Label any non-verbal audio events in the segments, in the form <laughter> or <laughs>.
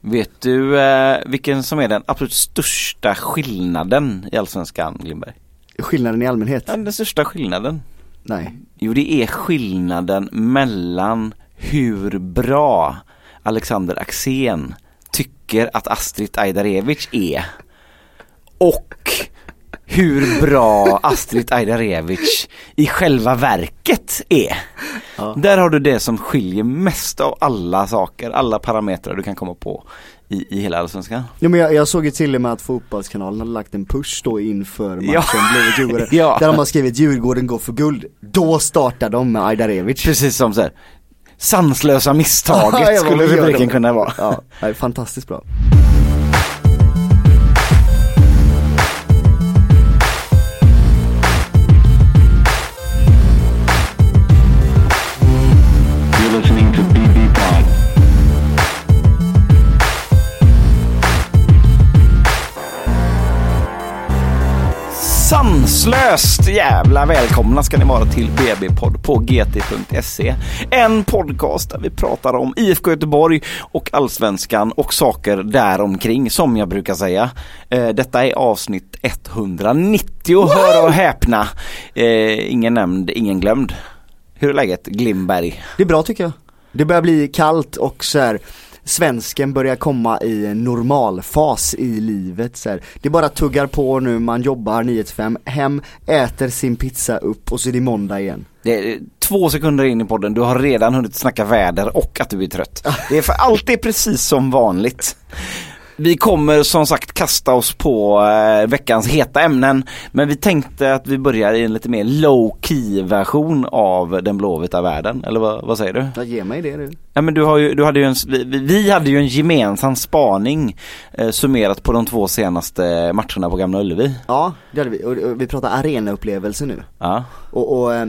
Vet du eh, vilken som är den absolut största skillnaden i Allsvenskan Glimberg? Skillnaden i allmänhet? Ja, den största skillnaden. Nej. Jo det är skillnaden mellan hur bra Alexander Axén tycker att Astrid Ajdarevic är och hur bra Astrid Ajdarevic i själva verket är. Ja. Där har du det som skiljer mest av alla saker, alla parametrar du kan komma på i, i hela Allsvenskan. Ja, men jag, jag såg ju till och med att Fotbollskanalen hade lagt en push då inför matchen Ja. Blåvitt-Djurgården. <laughs> Ja. Där de har skrivit Djurgården går för guld. Då startar de med Ajdarevic. Precis som så här, sanslösa misstaget <laughs> Ja, skulle rubriken kunna vara. Ja, det är fantastiskt bra. Sanslöst jävla välkomna ska ni vara till BB-podd på gt.se. En podcast där vi pratar om IFK Göteborg och Allsvenskan och saker däromkring som jag brukar säga. Eh, detta är avsnitt 190, hör och häpna. Eh, ingen nämnd, ingen glömd. Hur är läget Glimberg? Det är bra tycker jag. Det börjar bli kallt och så här, svensken börjar komma i en normalfas i livet så här. Det bara tuggar på nu, man jobbar 9-5, hem, äter sin pizza upp och så är det måndag igen. Det är två sekunder in i podden, du har redan hunnit snacka väder och att du är trött. Det är för allt är precis som vanligt. Vi kommer som sagt kasta oss på eh, veckans heta ämnen men vi tänkte att vi börjar i en lite mer low key version av den blåvita världen, eller vad, vad säger du? Ja, ge mig det du. Ja men du har ju, du hade ju en, vi, vi hade ju en gemensam spaning eh, summerat på de två senaste matcherna på Gamla Ullevi. Ja, det hade vi. Och, och vi pratar arenaupplevelse nu. Ja. Och, och eh,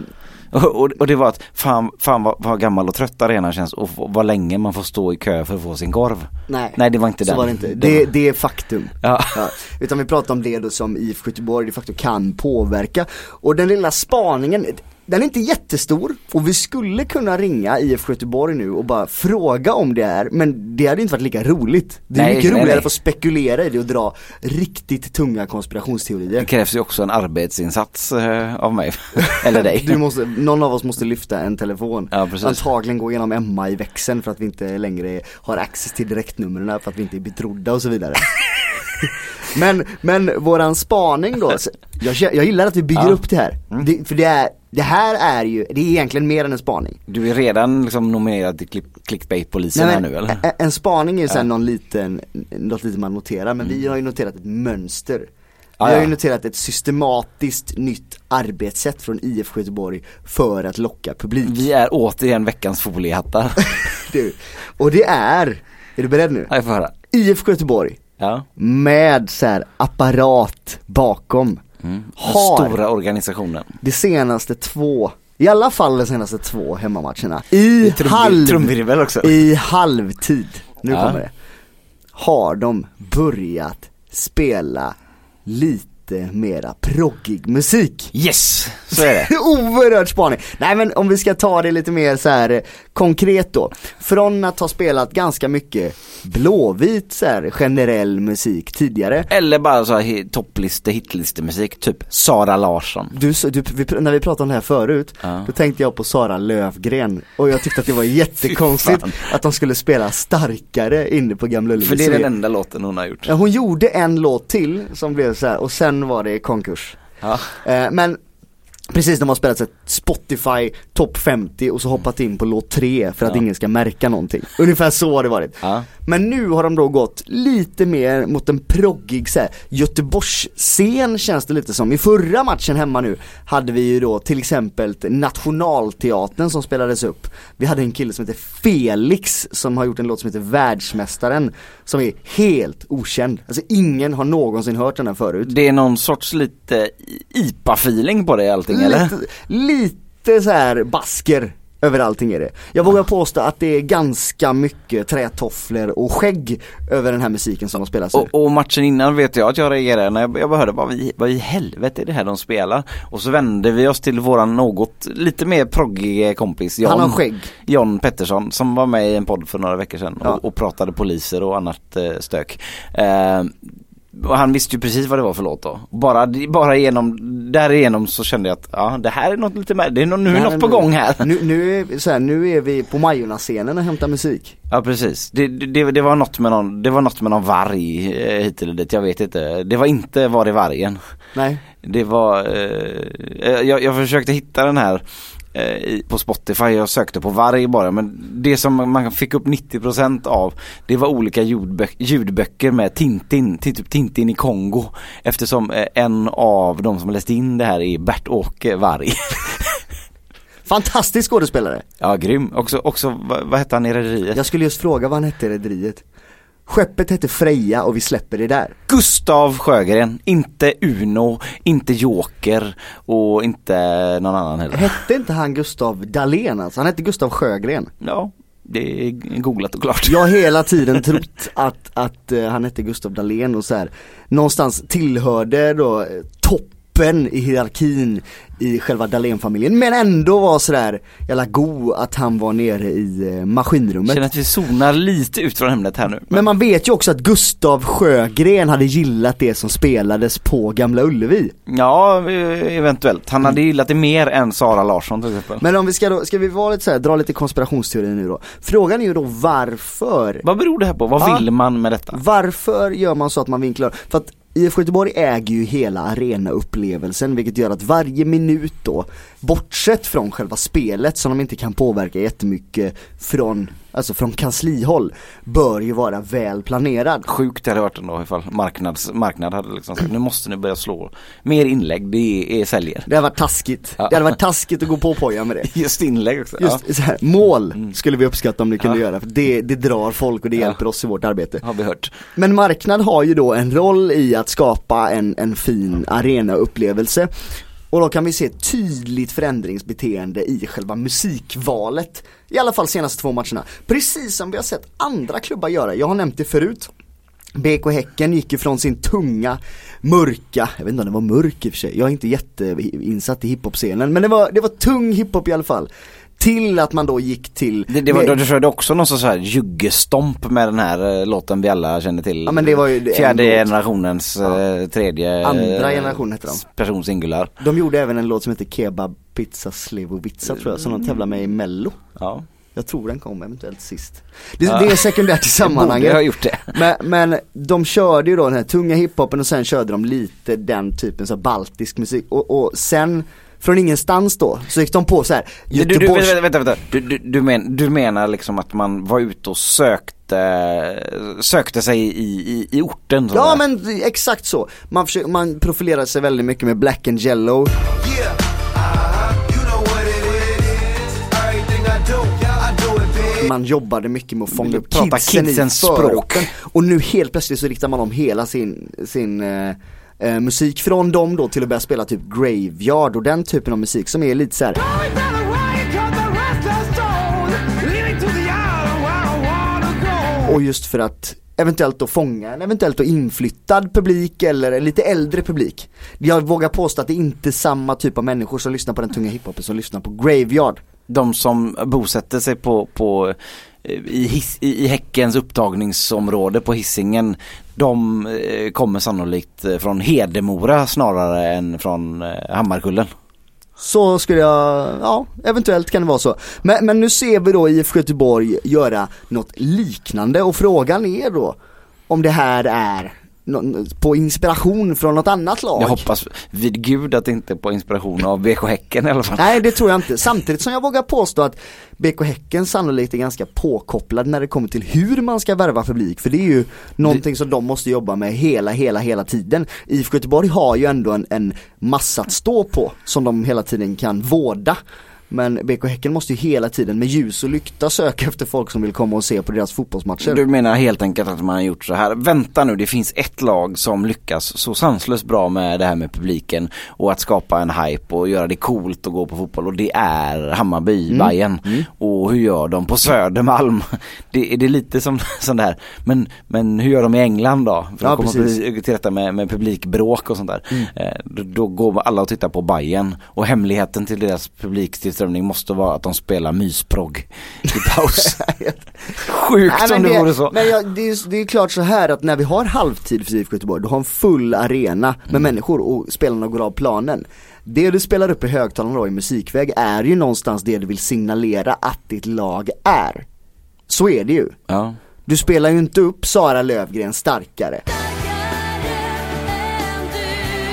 <laughs> Och, och, det var att fan, fan vad, vad gammal och trött arenan känns och vad länge man får stå i kö för att få sin korv. nej. Nej det var inte så den. var det inte. Det Det, är faktum. Ja. Ja, utan vi pratar om det då som IFK Göteborg de facto kan påverka. Och den lilla spaningen, den är inte jättestor och vi skulle kunna ringa IFK Göteborg nu och bara fråga om det är, men det hade inte varit lika roligt. Det är Nej, mycket nej, roligare nej. att få spekulera i det och dra riktigt tunga konspirationsteorier. Det krävs ju också en arbetsinsats eh, av mig. <laughs> Eller dig. Du måste, någon av oss måste lyfta en telefon. Ja, precis. Antagligen gå igenom Emma i växeln för att vi inte längre har access till direktnumren för att vi inte är betrodda och så vidare. <laughs> <laughs> men, men våran spaning då, jag, jag gillar att vi bygger Ja. upp det här. Det, för det, är, det här är ju, det är egentligen mer än en spaning. Du är redan liksom nominerad till click, clickbait-polisen här nu eller? En, en spaning är ju sen Ja. någon liten, något litet man noterar, men vi har ju noterat ett mönster. Ja, Vi har ju noterat ett systematiskt nytt arbetssätt från IFK Göteborg för att locka publik. Vi är återigen veckans foliehattar. <laughs> Du. Och det är, är du beredd nu? Ja, jag får höra. IFK Göteborg Ja. med så här apparat bakom Mm. Har stora organisationen. de senaste två, i alla fall de senaste två hemmamatcherna i Trum- halv, i halvtid, nu Ja. kommer det, har de börjat spela lite mera proggig musik. Yes, så är det. <laughs> Oerhört spaning. Nej men om vi ska ta det lite mer så här eh, konkret då. Från att ha spelat ganska mycket blåvit så här, generell musik tidigare. Eller bara så här toppliste, hitlistemusik, typ Sara Larsson. Du, du, vi, när vi pratade om det här förut, Ja. då tänkte jag på Sara Lövgren och jag tyckte att det var <laughs> jättekonstigt att de skulle spela starkare inne på Gamla Ullevi. För det är den enda låten hon har gjort. Ja, hon gjorde en låt till som blev så här och sen var det konkurs. Ja. Eh, men Precis, de har spelat här Spotify topp 50 och så hoppat in på låt 3 för att Ja. ingen ska märka någonting. Ungefär så har det varit. Ja. Men nu har de då gått lite mer mot en proggig så här, Göteborgsscen känns det lite som. I förra matchen hemma nu hade vi ju då till exempel Nationalteatern som spelades upp. Vi hade en kille som heter Felix som har gjort en låt som heter Världsmästaren som är helt okänd. Alltså ingen har någonsin hört den här förut. Det är någon sorts lite IPA-feeling på det allting eller? Lite, lite så här basker Över allting är det. Jag vågar påstå att det är ganska mycket trätofflor och skägg över den här musiken som de spelar nu. Och, och matchen innan vet jag att jag reagerade när jag, jag bara hörde vad, vi, vad i helvete är det här de spelar? Och så vände vi oss till våran något lite mer proggig kompis John, Han har skägg. John Pettersson som var med i en podd för några veckor sedan Ja. och, och pratade poliser och annat eh, stök. Eh, och han visste ju precis vad det var för låt då. Bara, bara genom, därigenom så kände jag att ja, det här är något lite mer, det är nå- nu är något på gång här. Nu, nu, är, så här, nu är vi på Majorna-scenen och hämtar musik. Ja precis, det, det, det var något med någon, det var något med någon varg eh, hit eller dit, jag vet inte. Det var inte Var är vargen? Nej. Det var, eh, jag, jag försökte hitta den här på Spotify, jag sökte på varg bara men det som man fick upp 90% av det var olika ljudbö- ljudböcker med Tintin, typ Tintin i Kongo eftersom eh, en av de som läste in det här är Bert-Åke Varg. <laughs> Fantastisk skådespelare. ja grym, också, också vad, vad hette han i Rederiet? Jag skulle just fråga vad han hette i rederiet. Skeppet hette Freja och vi släpper det där. Gustav Sjögren, inte Uno, inte Joker och inte någon annan heller. Hette inte han Gustav Dahlén alltså? Han hette Gustav Sjögren. Ja, det är googlat och klart. Jag har hela tiden trott att, att eh, han hette Gustav Dahlén och så här, någonstans tillhörde då eh, toppen i hierarkin i själva Dahlén-familjen men ändå var sådär jävla god att han var nere i eh, maskinrummet. känner att vi zonar lite ut från ämnet här nu. Men man vet ju också att Gustav Sjögren hade gillat det som spelades på Gamla Ullevi. Ja, eh, eventuellt. Han hade gillat det mer än Sara Larsson till exempel. Men om vi ska då, ska vi vara lite så här, dra lite konspirationsteori nu då. Frågan är ju då varför Vad beror det här på? Vad Ja. vill man med detta? Varför gör man så att man vinklar? För att IFK Göteborg äger ju hela arenaupplevelsen vilket gör att varje minut då, bortsett från själva spelet som de inte kan påverka jättemycket från, alltså från kanslihåll, bör ju vara väl planerad. Sjukt det hade varit ändå ifall marknads, marknad hade liksom sagt nu måste ni börja slå mer inlägg, det är, säljer. Det hade varit taskigt. Ja. Det hade varit taskigt att gå på poja med det. <laughs> Just inlägg också. Just så här, mål skulle vi uppskatta om du kunde Ja. göra, för det, det drar folk och det Ja. hjälper oss i vårt arbete. Ja, har vi hört. Men marknad har ju då en roll i att skapa en, en fin arenaupplevelse. Och då kan vi se tydligt förändringsbeteende i själva musikvalet. I alla fall senaste två matcherna. Precis som vi har sett andra klubbar göra. Jag har nämnt det förut. BK Häcken gick ifrån sin tunga, mörka, jag vet inte om det var mörk i och för sig, jag är inte jätteinsatt i hiphop-scenen, men det var, det var tung hiphop i alla fall. Till att man då gick till Det, det var, med- du körde också någon sorts så här juggestomp med den här eh, låten vi alla känner till. Ja, men det var ju Fjärde generationens eh, tredje Andra eh, generation heter de. Person singular. De gjorde även en låt som heter Kebab, Pizza, Slivovitsa tror jag, som de tävlar med i mello Ja, Jag tror den kom eventuellt sist Det, Ja. det är sekundärt i <laughs> borde ha sammanhanget gjort det. <laughs> men, men de körde ju då den här tunga hiphopen och sen körde de lite den typen så baltisk musik och, och sen från ingenstans då så gick de på så här Du, du, Göteborgs... vänta, vänta, vänta. Du, du, du, men, du menar liksom att man var ute och sökte, sökte sig i, i, i orten? så Ja säga. men exakt så, man, försöker, man profilerar sig väldigt mycket med black and yellow Yeah, man jobbade mycket med att fånga upp kidsen kidsens i språk. Och nu helt plötsligt så riktar man om hela sin, sin eh, eh, musik från dem då till att börja spela typ Graveyard och den typen av musik som är lite så här. Och just för att eventuellt då fånga en eventuellt då inflyttad publik eller en lite äldre publik. Jag vågar påstå att det är inte är samma typ av människor som lyssnar på den tunga hiphopen som lyssnar på Graveyard. De som bosätter sig på, på eh, i, his, i Häckens upptagningsområde på hissingen de eh, kommer sannolikt eh, från Hedemora snarare än från eh, Hammarkullen. Så skulle jag, ja eventuellt kan det vara så. Men, men nu ser vi då IFK Göteborg göra något liknande och frågan är då om det här är på inspiration från något annat lag. Jag hoppas vid gud att det inte är på inspiration av BK Häcken i alla fall. Nej det tror jag inte, samtidigt som jag vågar påstå att BK Häcken sannolikt är ganska påkopplad när det kommer till hur man ska värva publik för det är ju någonting som de måste jobba med hela, hela, hela tiden. IFK Göteborg har ju ändå en, en massa att stå på som de hela tiden kan vårda Men BK Häcken måste ju hela tiden med ljus och lykta söka efter folk som vill komma och se på deras fotbollsmatcher. Du menar helt enkelt att man har gjort så här. Vänta nu, det finns ett lag som lyckas så sanslöst bra med det här med publiken och att skapa en hype och göra det coolt att gå på fotboll och det är Hammarby, Mm. Bayern. Och hur gör de på Södermalm? <laughs> Det, det är lite som <laughs> sån där, men, men hur gör de i England då? För Ja, komma precis. Mm. till rätta med, med publikbråk och sånt där. Eh, då, då går alla och tittar på Bayern och hemligheten till deras publiktillströmning måste vara att de spelar mysprogg i <laughs> paus. Sjukt Nej, som men det vore så. Men ja, det, är, det är klart så här att när vi har halvtid för IFK Göteborg, du har en full arena med Mm. människor och spelarna går av planen. Det du spelar upp i högtalarna då i musikväg är ju någonstans det du vill signalera att ditt lag är. Så är det ju. Ja. Du spelar ju inte upp Sara Lövgren starkare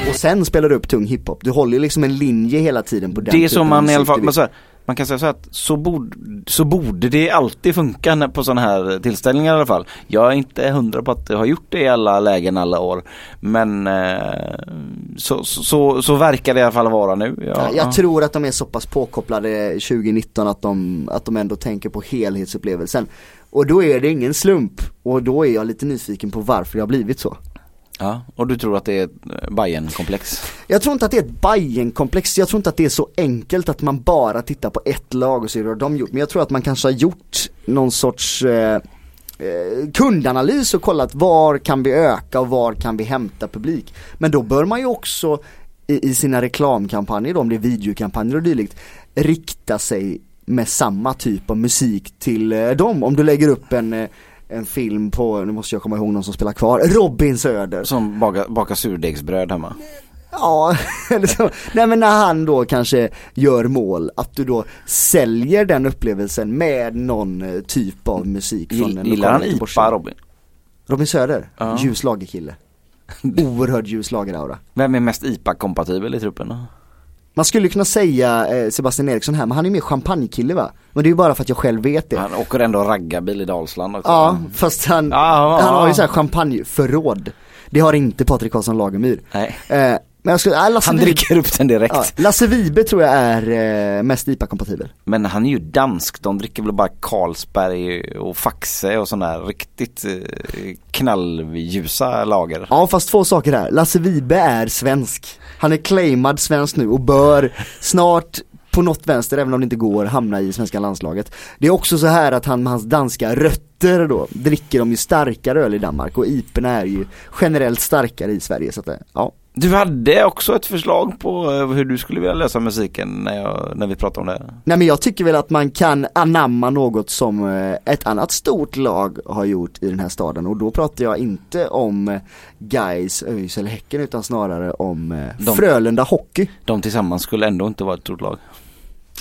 och sen spelar du upp tung hiphop. Du håller ju liksom en linje hela tiden på den Det är som man i alla fall, här, man kan säga så att så borde, så borde det alltid funka på sådana här tillställningar i alla fall. Jag är inte hundra på att det har gjort det i alla lägen alla år. Men eh, så, så, så, så verkar det i alla fall vara nu. Ja, Ja, jag ja. tror att de är så pass påkopplade 2019 att de, att de ändå tänker på helhetsupplevelsen. Och då är det ingen slump och då är jag lite nyfiken på varför det har blivit så ja, och du tror att det är ett eh, Bajenkomplex? Jag tror inte att det är ett Bajenkomplex, jag tror inte att det är så enkelt att man bara tittar på ett lag och ser hur de gjort. Men jag tror att man kanske har gjort någon sorts eh, eh, kundanalys och kollat var kan vi öka och var kan vi hämta publik. Men då bör man ju också i, i sina reklamkampanjer, då, om det är videokampanjer och dylikt, rikta sig med samma typ av musik till eh, dem. Om du lägger upp en eh, en film på, nu måste jag komma ihåg någon som spelar kvar, Robin Söder. Som bakar, bakar surdegsbröd hemma? Ja, <laughs> eller så. Nej men när han då kanske gör mål, att du då säljer den upplevelsen med någon eh, typ av musik från Gill, en gillar han. IPA Robin? Robin Söder, Ja. ljus lagerkille. <laughs> Oerhörd ljus lageraura. Vem är mest IPA-kompatibel i truppen då? Man skulle kunna säga eh, Sebastian Eriksson här, men han är mer champagnekille va? Men det är ju bara för att jag själv vet det. Han åker ändå raggarbil i Dalsland också. Ja, fast han, Ja, ja, han har ju så här champagneförråd. Det har inte Patrik Karlsson Lagemyr. Nej. Eh, men jag skulle, äh, Lasse Han Vibe- dricker upp den direkt. Ja, Lasse Vibe tror jag är eh, mest IPA-kompatibel. Men han är ju dansk, de dricker väl bara Carlsberg och Faxe och sådana riktigt eh, knallljusa lager. Ja fast två saker här, Lasse Vibe är svensk. Han är claimad svensk nu och bör snart på något vänster, även om det inte går, hamna i svenska landslaget. Det är också så här att han med hans danska rötter då, dricker de ju starkare öl i Danmark och IPorna är ju generellt starkare i Sverige så att, eh, ja. Du hade också ett förslag på eh, hur du skulle vilja lösa musiken när, jag, när vi pratade om det. Nej men jag tycker väl att man kan anamma något som eh, ett annat stort lag har gjort i den här staden och då pratar jag inte om eh, Gais, ÖIS eller Häcken utan snarare om De- Frölunda Hockey. De tillsammans skulle ändå inte vara ett stort lag.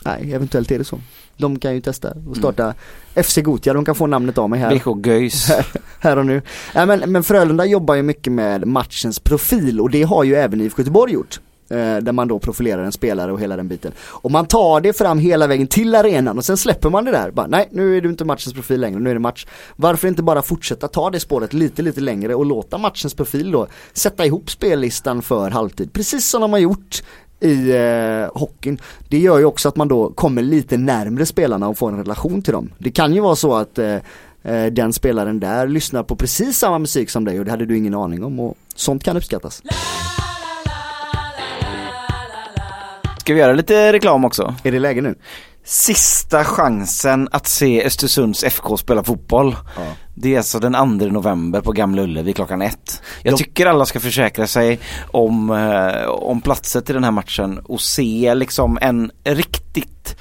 Nej, eventuellt är det så. De kan ju testa och starta FC Gotia, de kan få namnet av mig här, BK Göis. <laughs> här och nu. Nej, men, men Frölunda jobbar ju mycket med matchens profil och det har ju även IFK Göteborg gjort. Eh, där man då profilerar en spelare och hela den biten. Och man tar det fram hela vägen till arenan och sen släpper man det där. Bara, nej, nu är du inte matchens profil längre, nu är det match. Varför inte bara fortsätta ta det spåret lite, lite längre och låta matchens profil då sätta ihop spellistan för halvtid. Precis som de har gjort i eh, hockeyn. Det gör ju också att man då kommer lite närmre spelarna och får en relation till dem. Det kan ju vara så att eh, eh, den spelaren där lyssnar på precis samma musik som dig och det hade du ingen aning om och sånt kan uppskattas. Ska vi göra lite reklam också? Är det läge nu? Sista chansen att se Östersunds FK spela fotboll. Det är alltså den 2 november på Gamla Ullevi klockan ett. Jag De- tycker alla ska försäkra sig om, eh, om platser till den här matchen och se liksom en riktigt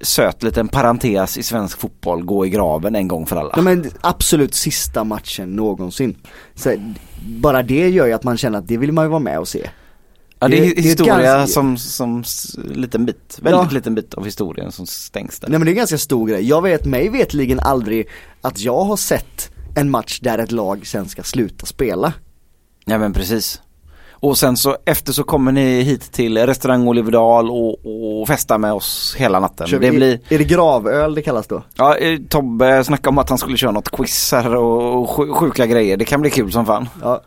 söt liten parentes i svensk fotboll gå i graven en gång för alla. Ja, men absolut sista matchen någonsin. Så, bara det gör ju att man känner att det vill man ju vara med och se. Ja, det är Det- det är historia ganska- som, som liten bit, väldigt Ja. liten bit av historien som stängs där. Nej men det är en ganska stor grej. Jag vet mig vetligen aldrig att jag har sett en match där ett lag sen ska sluta spela. Ja men precis. Och sen så efter så kommer ni hit till restaurang Oliverdal och, och festa med oss hela natten. Kör Det blir, Är det gravöl det kallas då? ja eh, Tobbe snackade om att han skulle köra något quiz här och sj- sjuka grejer. Det kan bli kul som fan. Ja.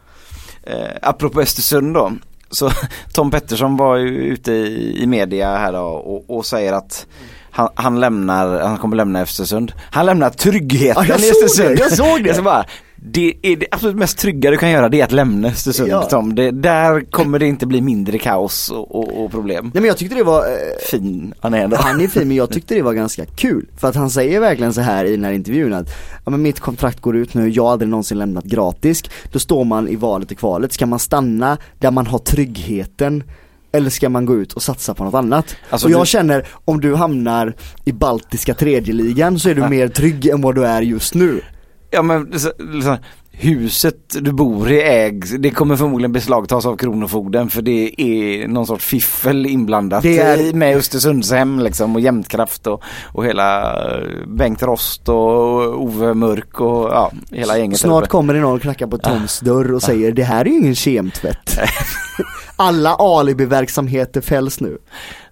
Eh, apropå Östersund då. Så <laughs> Tom Pettersson var ju ute i, media här då och, och säger att han, han lämnar, han kommer lämna Östersund. Han lämnar tryggheten Ja, jag i såg Östersund. det, jag såg det. <laughs> Så bara, det är det absolut mest trygga du kan göra det är att lämna Östersund Ja. Tom. Det, där kommer det inte bli mindre kaos och, och, och problem. Nej men jag tyckte det var eh, Fin han är ändå. Han är fin men jag tyckte det var ganska kul. För att han säger verkligen så här i den här intervjun att ja, men mitt kontrakt går ut nu, jag har aldrig någonsin lämnat gratis. Då står man i valet och kvalet, ska man stanna där man har tryggheten eller ska man gå ut och satsa på något annat? Alltså, och jag du- känner, om du hamnar i baltiska tredjeligan så är du <laughs> mer trygg än vad du är just nu. Ja men liksom, huset du bor i ägs, det kommer förmodligen beslagtas av Kronofogden för det är någon sorts fiffel inblandat Det är- med Östersundshem liksom och Jämtkraft och, och hela eh, Bengt Rost och Ove Mörk och ja, hela gänget. Snart kommer det någon och knackar på Toms dörr och säger det här är ju ingen kemtvätt. <laughs> Alla alibi-verksamheter fälls nu.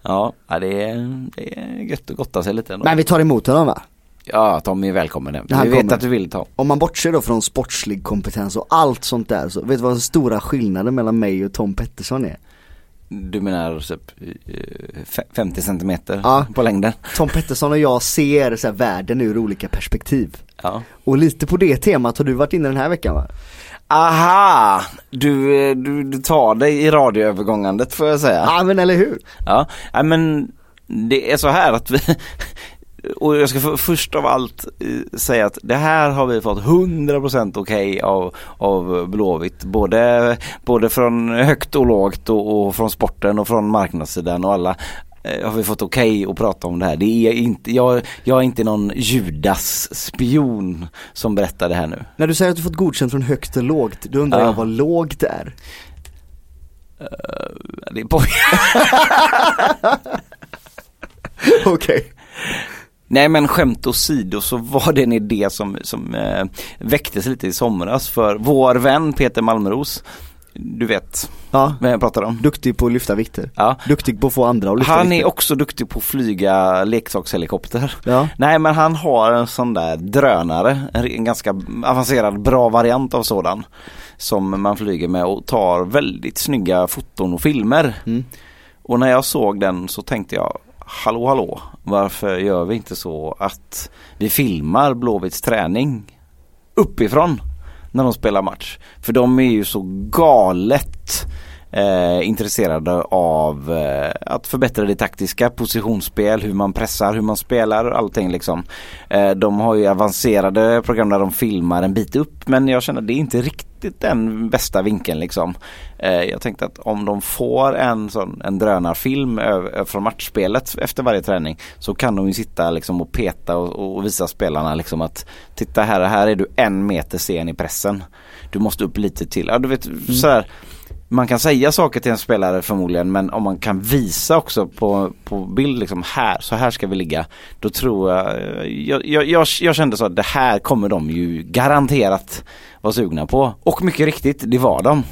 Ja, ja, det är, det är gött att gotta sig lite ändå. Men vi tar emot honom va? Ja, Tommy är välkommen Vi vet kommer. att du vill ta. Om man bortser då från sportslig kompetens och allt sånt där så vet du vad den stora skillnaden mellan mig och Tom Pettersson är? Du menar typ eh, fe- 50 centimeter Ja. på längden? Tom Pettersson och jag ser så här, världen ur olika perspektiv. Ja. Och lite på det temat har du varit inne den här veckan va? Aha! Du, eh, du, du tar dig i radioövergångandet får jag säga. Ja men eller hur? Ja, nej, men det är så här att vi och jag ska för, först av allt eh, säga att det här har vi fått 100% okej av, av Blåvitt. Både, både från högt och lågt och, och från sporten och från marknadssidan och alla eh, har vi fått okej att prata om det här. Det är inte, jag, jag är inte någon Judas-spion som berättar det här nu. När du säger att du fått godkänt från högt och lågt, då undrar Ja. jag vad lågt är. Det är poj- <laughs> <laughs> Okej. Nej men skämt åsido så var det en idé som, som eh, väcktes lite i somras för vår vän Peter Malmros Du vet Ja, vem jag pratar om? duktig på att lyfta vikter. Ja. Duktig på att få andra att lyfta Han är vikter. också duktig på att flyga leksakshelikopter. Ja. Nej men han har en sån där drönare, en en ganska avancerad bra variant av sådan. Som man flyger med och tar väldigt snygga foton och filmer. Mm. Och när jag såg den så tänkte jag Hallå hallå, varför gör vi inte så att vi filmar Blåvitts träning uppifrån när de spelar match? För de är ju så galet eh, intresserade av eh, att förbättra det taktiska, positionsspel, hur man pressar, hur man spelar, allting liksom. Eh, de har ju avancerade program där de filmar en bit upp men jag känner att det är inte riktigt den bästa vinkeln liksom. Eh, jag tänkte att om de får en sån en drönarfilm från matchspelet efter varje träning så kan de ju sitta liksom och peta och, och visa spelarna liksom att titta här, här är du en meter sen i pressen. Du måste upp lite till. Ja, du vet så här, man kan säga saker till en spelare förmodligen men om man kan visa också på, på bild liksom här, så här ska vi ligga. Då tror jag, jag, jag, jag, jag kände så att det här kommer de ju garanterat vara sugna på. Och mycket riktigt, det var de.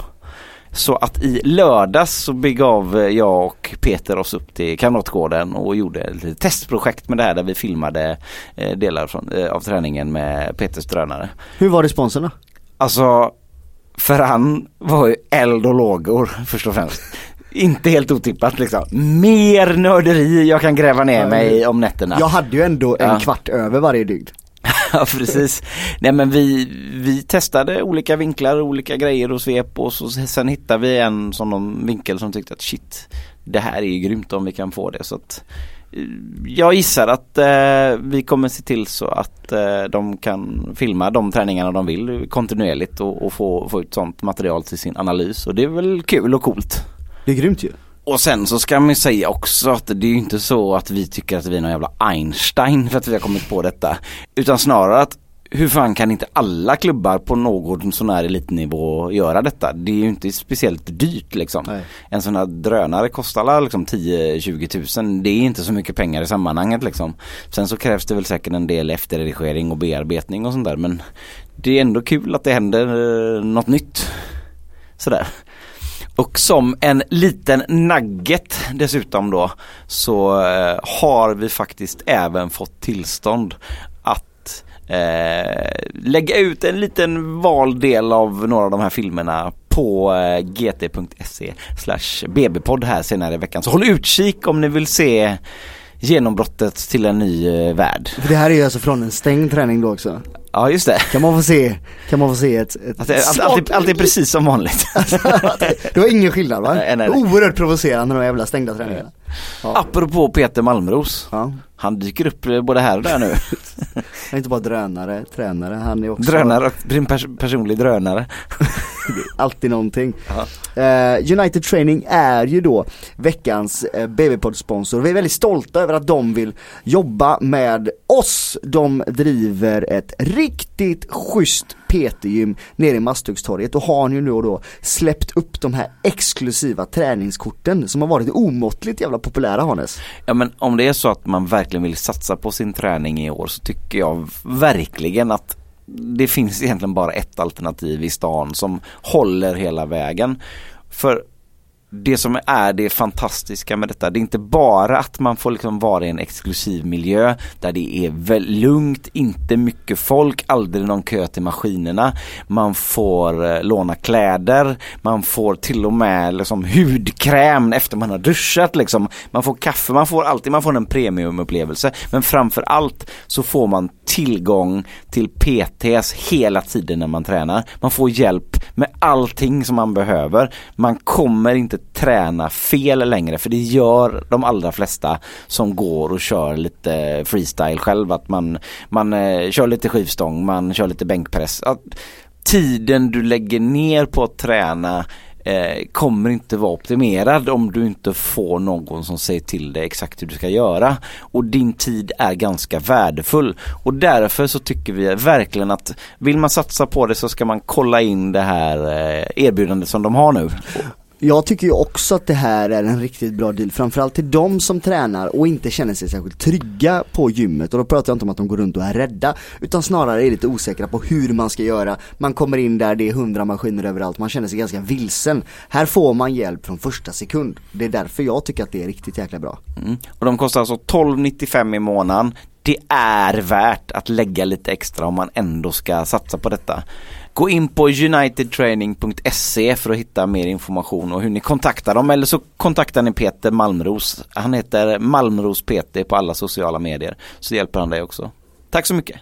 Så att i lördags så begav jag och Peter oss upp till Kamratgården och gjorde ett testprojekt med det här där vi filmade eh, delar från, eh, av träningen med Peters drönare. Hur var responsen då? Alltså, för han var ju eld och lågor först och främst. Inte helt otippat liksom. Mer nörderi jag kan gräva ner mig i om nätterna. Jag hade ju ändå en Ja. kvart över varje dygd. <laughs> Ja precis. Nej men vi, vi testade olika vinklar, olika grejer och svep och så, sen hittade vi en sån vinkel som tyckte att shit, det här är ju grymt om vi kan få det. Så att, jag gissar att eh, vi kommer se till så att eh, de kan filma de träningarna de vill kontinuerligt och, och få, få ut sånt material till sin analys och det är väl kul och coolt. Det är grymt ju. Och sen så ska man ju säga också att det är ju inte så att vi tycker att vi är någon jävla Einstein för att vi har kommit på detta. Utan snarare att hur fan kan inte alla klubbar på någon sån här elitnivå göra detta? Det är ju inte speciellt dyrt liksom. Nej. En sån här drönare kostar liksom 10-20 tusen. Det är inte så mycket pengar i sammanhanget liksom. Sen så krävs det väl säkert en del efterredigering och bearbetning och sånt där men det är ändå kul att det händer eh, något nytt. Sådär. Och som en liten nugget dessutom då så eh, har vi faktiskt även fått tillstånd lägga ut en liten vald del av några av de här filmerna på eh, gt.se slash bbpodd här senare i veckan. Så håll utkik om ni vill se genombrottet till en ny eh, värld. För det här är ju alltså från en stängd träning då också. Ja just det. Kan man få se, kan man få se ett, ett Alltså, allt, allt, är- allt är precis som vanligt. <laughs> det var ingen skillnad va? Nej, nej, nej. Oerhört provocerande de jävla stängda träningarna. Ja. Apropå Peter Malmros. ja. Han dyker upp både här och där nu. <laughs> Han är inte bara drönare, tränare, han är också Drönare och din pers personlig drönare. <laughs> <laughs> alltid någonting. Uh, United Training är ju då veckans eh, uh, BB-podd-sponsor. Vi är väldigt stolta över att de vill jobba med oss. De driver ett riktigt schysst PT-gym nere i Masthuggstorget och har ju nu och då släppt upp de här exklusiva träningskorten som har varit omåttligt jävla populära Hannes. Ja men om det är så att man verkligen vill satsa på sin träning i år så tycker jag verkligen att det finns egentligen bara ett alternativ i stan som håller hela vägen. För det som är det fantastiska med detta, det är inte bara att man får liksom vara i en exklusiv miljö där det är väl lugnt, inte mycket folk, aldrig någon kö till maskinerna. Man får eh, låna kläder, man får till och med liksom hudkräm efter man har duschat liksom. Man får kaffe, man får alltid, man får en premiumupplevelse. Men framför allt så får man tillgång till PTs hela tiden när man tränar. Man får hjälp med allting som man behöver. Man kommer inte träna fel längre för det gör de allra flesta som går och kör lite freestyle själv. Att man, man eh, kör lite skivstång, man kör lite bänkpress. Att tiden du lägger ner på att träna eh, kommer inte vara optimerad om du inte får någon som säger till dig exakt hur du ska göra. Och din tid är ganska värdefull. Och därför så tycker vi verkligen att vill man satsa på det så ska man kolla in det här eh, erbjudandet som de har nu. Jag tycker ju också att det här är en riktigt bra deal, framförallt till de som tränar och inte känner sig särskilt trygga på gymmet och då pratar jag inte om att de går runt och är rädda utan snarare är lite osäkra på hur man ska göra. Man kommer in där, det är hundra maskiner överallt, man känner sig ganska vilsen. Här får man hjälp från första sekund. Det är därför jag tycker att det är riktigt jäkla bra. Mm. Och de kostar alltså 12,95 i månaden. Det är värt att lägga lite extra om man ändå ska satsa på detta. Gå in på unitedtraining.se för att hitta mer information och hur ni kontaktar dem eller så kontaktar ni Peter Malmros. Han heter Malmros PT på alla sociala medier så hjälper han dig också. Tack så mycket.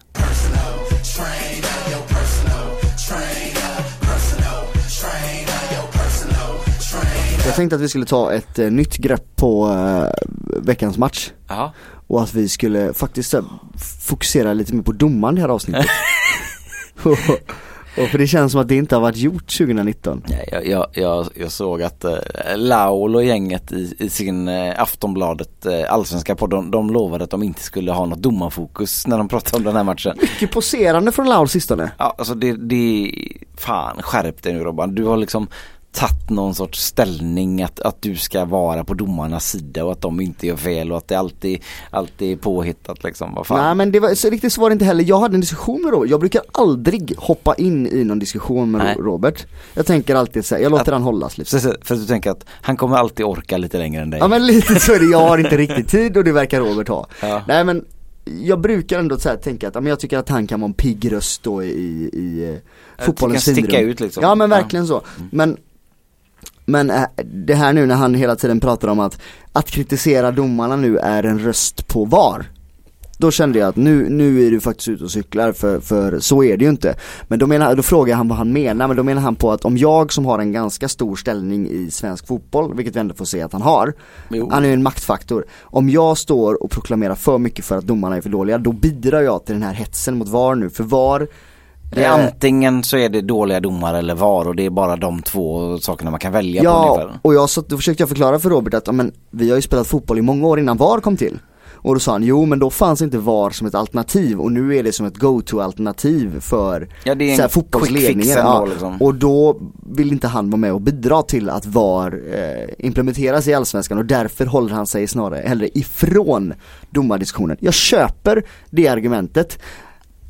Jag tänkte att vi skulle ta ett eh, nytt grepp på eh, veckans match Ja. och att vi skulle faktiskt eh, fokusera lite mer på domaren i det här avsnittet. <laughs> <laughs> och, för det känns som att det inte har varit gjort 2019. Jag, jag, jag, jag såg att eh, Laul och gänget i, i sin eh, Aftonbladet eh, allsvenska podd, de, de lovade att de inte skulle ha något domarfokus när de pratade om den här matchen. Mycket poserande från Laul sistone. Ja, alltså det, det, fan skärp dig nu Robban. Du har liksom tagit någon sorts ställning att, att du ska vara på domarnas sida och att de inte gör fel och att det alltid, alltid är påhittat liksom. Vad fan. Nej men det var, så riktigt så var det inte heller. Jag hade en diskussion med Robert. Jag brukar aldrig hoppa in i någon diskussion med Nej. Robert. Jag tänker alltid så här, jag låter Att- han hållas lite. Så, för att du tänker att han kommer alltid orka lite längre än dig. Ja men lite så är det, jag har inte riktigt tid och det verkar Robert ha. Ja. Nej men jag brukar ändå så tänka att ja, men jag tycker att han kan vara en pigg röst då i, i eh, fotbollens kan sticka finrum. ut liksom. Ja men Ja. Mm. verkligen så. Men men äh, det här nu när han hela tiden pratar om att, att kritisera domarna nu är en röst på VAR. Då kände jag att nu, nu är du faktiskt ute och cyklar för, för så är det ju inte. Men då, menar, då frågar han vad han menar, men då menar han på att om jag som har en ganska stor ställning i svensk fotboll, vilket vi ändå får se att han har, Jo. han är ju en maktfaktor. Om jag står och proklamerar för mycket för att domarna är för dåliga, då bidrar jag till den här hetsen mot VAR nu, för VAR Det är eh, antingen så är det dåliga domare eller VAR och det är bara de två sakerna man kan välja på Ja, ungefär. och jag, så, då försökte jag förklara för Robert att men, vi har ju spelat fotboll i många år innan VAR kom till. Och då sa han, jo men då fanns inte VAR som ett alternativ och nu är det som ett go-to-alternativ för Ja, det är så här, fotbollsledningen. Ja. liksom. Och då vill inte han vara med och bidra till att VAR eh, implementeras i Allsvenskan och därför håller han sig snarare hellre ifrån domardiskussionen. Jag köper det argumentet.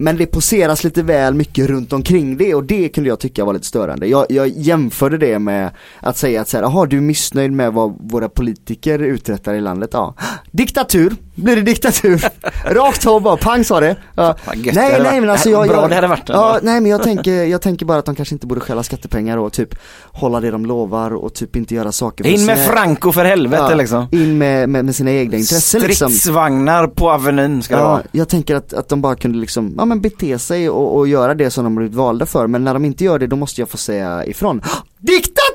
Men det poseras lite väl mycket runt omkring det och det kunde jag tycka var lite störande. Jag, jag jämförde det med att säga att så här, jaha du är missnöjd med vad våra politiker uträttar i landet? Ja. Diktatur, blir det diktatur. <laughs> Rakt av bara, pang sa det. Ja. Gött det Nej hade nej men alltså jag, Bra jag det hade varit. Ja nej men jag tänker, jag tänker bara att de kanske inte borde stjäla skattepengar och typ hålla det de lovar och typ inte göra saker In med sina- Franco för helvete ja, liksom. In med, med, med sina egna intressen liksom. Stridsvagnar på Avenyn ska det Ja, vara. jag tänker att, att de bara kunde liksom, ja men bete sig och, och göra det som de blivit valda för men när de inte gör det då måste jag få säga ifrån. <gasps> Diktatur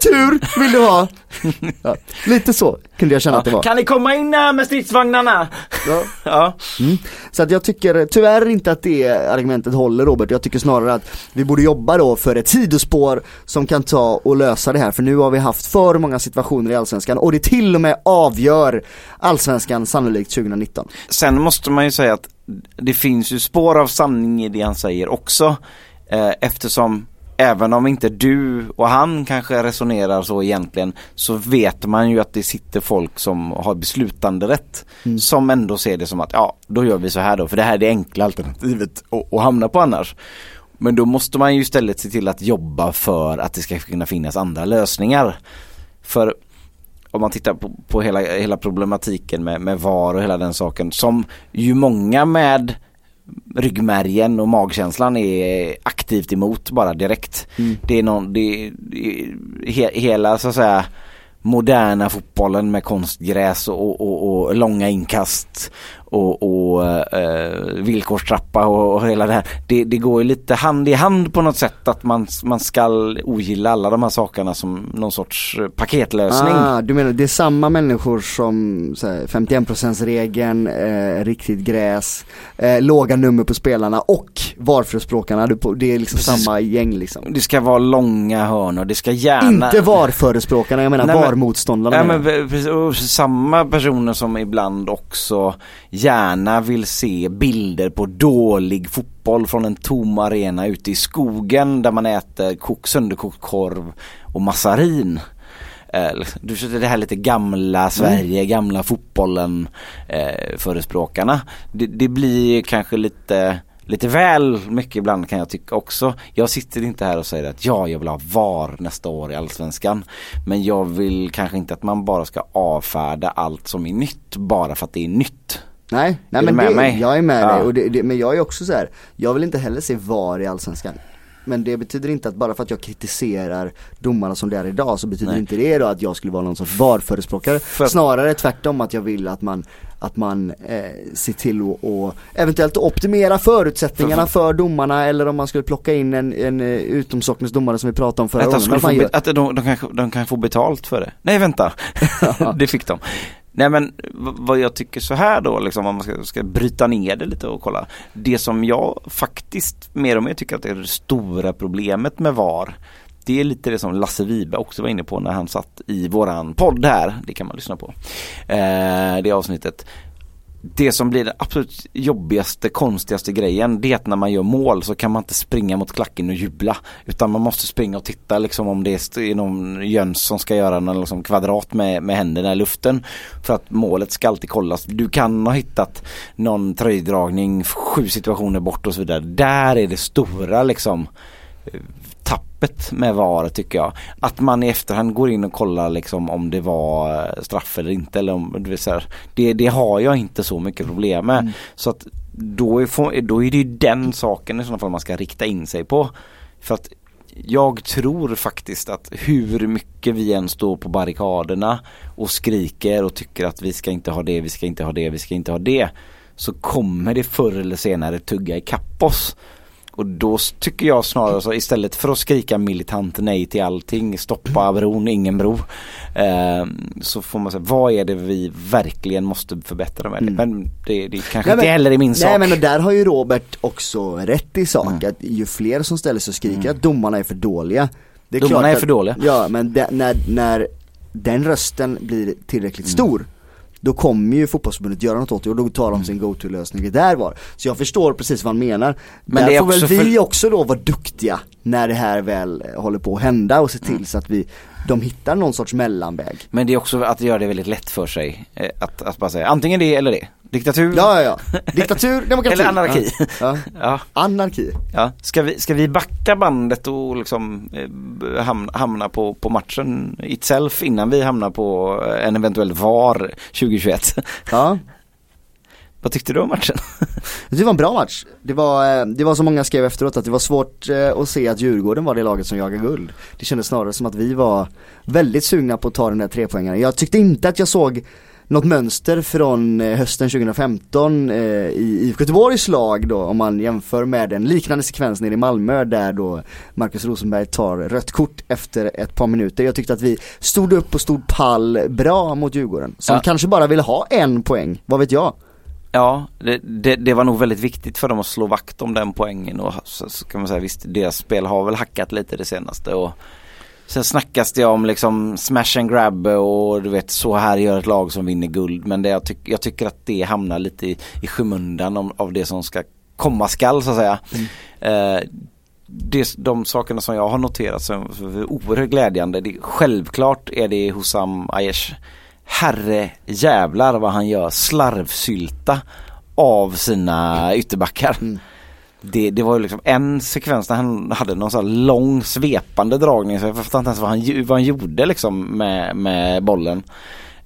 vill du ha! <laughs> ja, lite så kunde jag känna att det var. Kan ni komma in här med stridsvagnarna? Ja. <laughs> Ja. Mm. Så att jag tycker tyvärr inte att det argumentet håller Robert, jag tycker snarare att vi borde jobba då för ett sidospår som kan ta och lösa det här för nu har vi haft för många situationer i Allsvenskan och det till och med avgör Allsvenskan sannolikt 2019. Sen måste man ju säga att det finns ju spår av sanning i det han säger också. Eh, eftersom även om inte du och han kanske resonerar så egentligen så vet man ju att det sitter folk som har beslutande rätt Mm. som ändå ser det som att ja, då gör vi så här då för det här är det enkla alternativet att, att hamna på annars. Men då måste man ju istället se till att jobba för att det ska kunna finnas andra lösningar. För om man tittar på, på hela, hela problematiken med, med VAR och hela den saken som ju många med ryggmärgen och magkänslan är aktivt emot bara direkt. Mm. Det är någon, det, det, he, hela så att säga moderna fotbollen med konstgräs och, och, och långa inkast och, och eh, villkorstrappa och, och hela det här. Det, det går ju lite hand i hand på något sätt att man, man ska ogilla alla de här sakerna som någon sorts eh, paketlösning. Ah, du menar det är samma människor som så här, 51% regeln, eh, riktigt gräs, eh, låga nummer på spelarna och varförespråkarna, det är liksom Precis. samma gäng liksom. Det ska vara långa hörnor, det ska gärna Inte VAR-förespråkarna, jag menar Nej, VAR-motståndarna. Nej men samma personer som ibland också gärna vill se bilder på dålig fotboll från en tom arena ute i skogen där man äter kok, sönderkokt korv och massarin. Eh, Du ser det här lite gamla Sverige, gamla fotbollen eh, förespråkarna. Det, det blir kanske lite Lite väl mycket ibland kan jag tycka också. Jag sitter inte här och säger att ja, jag vill ha VAR nästa år i Allsvenskan. Men jag vill kanske inte att man bara ska avfärda allt som är nytt bara för att det är nytt. Nej, nej Är men med det, mig? jag är med Ja. dig och det, det, men jag är också så här. jag vill inte heller se VAR i Allsvenskan. Men det betyder inte att bara för att jag kritiserar domarna som det är idag så betyder Nej. inte det då att jag skulle vara någon sorts VAR-förespråkare. För- Snarare tvärtom att jag vill att man, att man eh, ser till att och eventuellt optimera förutsättningarna för domarna eller om man skulle plocka in en, en eh, utomsocknes domare som vi pratade om förra Att, de, gången. Att få, de, de, kanske, de kan få betalt för det. Nej vänta, <laughs> <laughs> det fick de. Nej men vad jag tycker så här då liksom om man ska, ska bryta ner det lite och kolla. Det som jag faktiskt mer och mer tycker att det är det stora problemet med VAR. Det är lite det som Lasse Vibe också var inne på när han satt i våran podd här. Det kan man lyssna på. Eh, det avsnittet det som blir den absolut jobbigaste, konstigaste grejen det är att när man gör mål så kan man inte springa mot klacken och jubla. Utan man måste springa och titta liksom om det är någon Jöns som ska göra någon liksom kvadrat med, med händerna i luften. För att målet ska alltid kollas. Du kan ha hittat någon tröjdragning sju situationer bort och så vidare. Där är det stora liksom eh, tappet med VAR tycker jag. Att man i efterhand går in och kollar liksom om det var eh, straff eller inte. Eller om, så här, det, det har jag inte så mycket problem med. Så att då är, då är det ju den saken i sådana fall man ska rikta in sig på. För att jag tror faktiskt att hur mycket vi än står på barrikaderna och skriker och tycker att vi ska inte ha det, vi ska inte ha det, vi ska inte ha det. Så kommer det förr eller senare tugga ikapp oss. Och då tycker jag snarare så istället för att skrika militant nej till allting, stoppa bron, ingen bro. Eh, så får man säga, vad är det vi verkligen måste förbättra med det? Men det, det kanske Mm. Nej, inte men- heller är min Nej sak. men och där har ju Robert också rätt i sak, Mm. att ju fler som ställer sig och skriker att domarna är för dåliga det Domarna klart är för dåliga. Ja men det, när, när den rösten blir tillräckligt stor då kommer ju fotbollsförbundet göra något åt det och då tar de sin go-to-lösning det där var. Så jag förstår precis vad han menar. Men där får väl vi för- också då vara duktiga när det här väl eh, håller på att hända och se till så att vi, de hittar någon sorts mellanväg. Men det är också att göra det väldigt lätt för sig. Eh, Att, att bara säga antingen det eller det. Diktatur Ja ja ja, diktatur, <laughs> demokrati. eller anarki. Ja. Ja. Ja, Anarki. ja. Ska, vi, ska vi backa bandet och liksom eh, hamna, på, på matchen itself innan vi hamnar på eh, en eventuell VAR 2021? <laughs> Ja. Vad tyckte du om matchen? <laughs> Det var en bra match. Det var, eh, det var som många skrev efteråt att det var svårt att se att Djurgården var det laget som jagade guld. Det kändes snarare som att vi var väldigt sugna på att ta den där trepoängaren. Jag tyckte inte att jag såg något mönster från eh, hösten 2015 eh, i IFK Göteborgs lag då om man jämför med en liknande sekvens nere i Malmö där då Marcus Rosenberg tar rött kort efter ett par minuter. Jag tyckte att vi stod upp och stod pall bra mot Djurgården som Ja. kanske bara ville ha en poäng, vad vet jag? Ja, det, det, det var nog väldigt viktigt för dem att slå vakt om den poängen och så, så kan man säga visst, deras spel har väl hackat lite det senaste och Sen snackas det om liksom smash and grab och du vet så här gör ett lag som vinner guld men det jag, tyck, jag tycker att det hamnar lite i, i skymundan om, av det som ska komma skall så att säga. Eh, det, de sakerna som jag har noterat som är oerhört glädjande, det, självklart är det Hussam Aiesh herre jävlar vad han gör slarvsylta av sina ytterbackar. Det, det var ju liksom en sekvens där han hade någon sån här lång svepande dragning så jag fattar inte ens vad han, vad han gjorde liksom med, med bollen.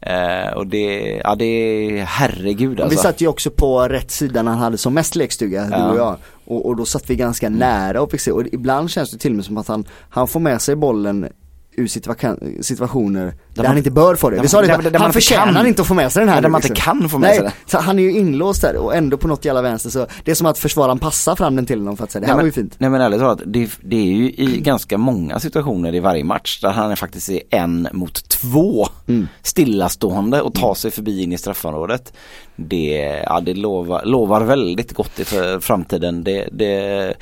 Eh, och det, ja det är herregud Vi alltså. satt ju också på rätt sida när han hade som mest lekstuga, du Ja. och jag. Och, och då satt vi ganska nära och fick se, och ibland känns det till och med som att han, han får med sig bollen ur situa- situationer där, man- han inte bör få det. där Vi sa det, där- där man han förtjänar kan. inte att få med sig den här där nu, man inte kan få med Nej, sig den. så han är ju inlåst där och ändå på något jävla vänster så det är som att försvararen passar fram den till honom för att säga det här Nej, var ju fint. nej men ärligt talat, det, det är ju i ganska många situationer i varje match där han är faktiskt är en mot två Mm. stillastående och tar sig förbi in i straffområdet. Det, ja, det lovar, lovar väldigt gott för framtiden. Det, det,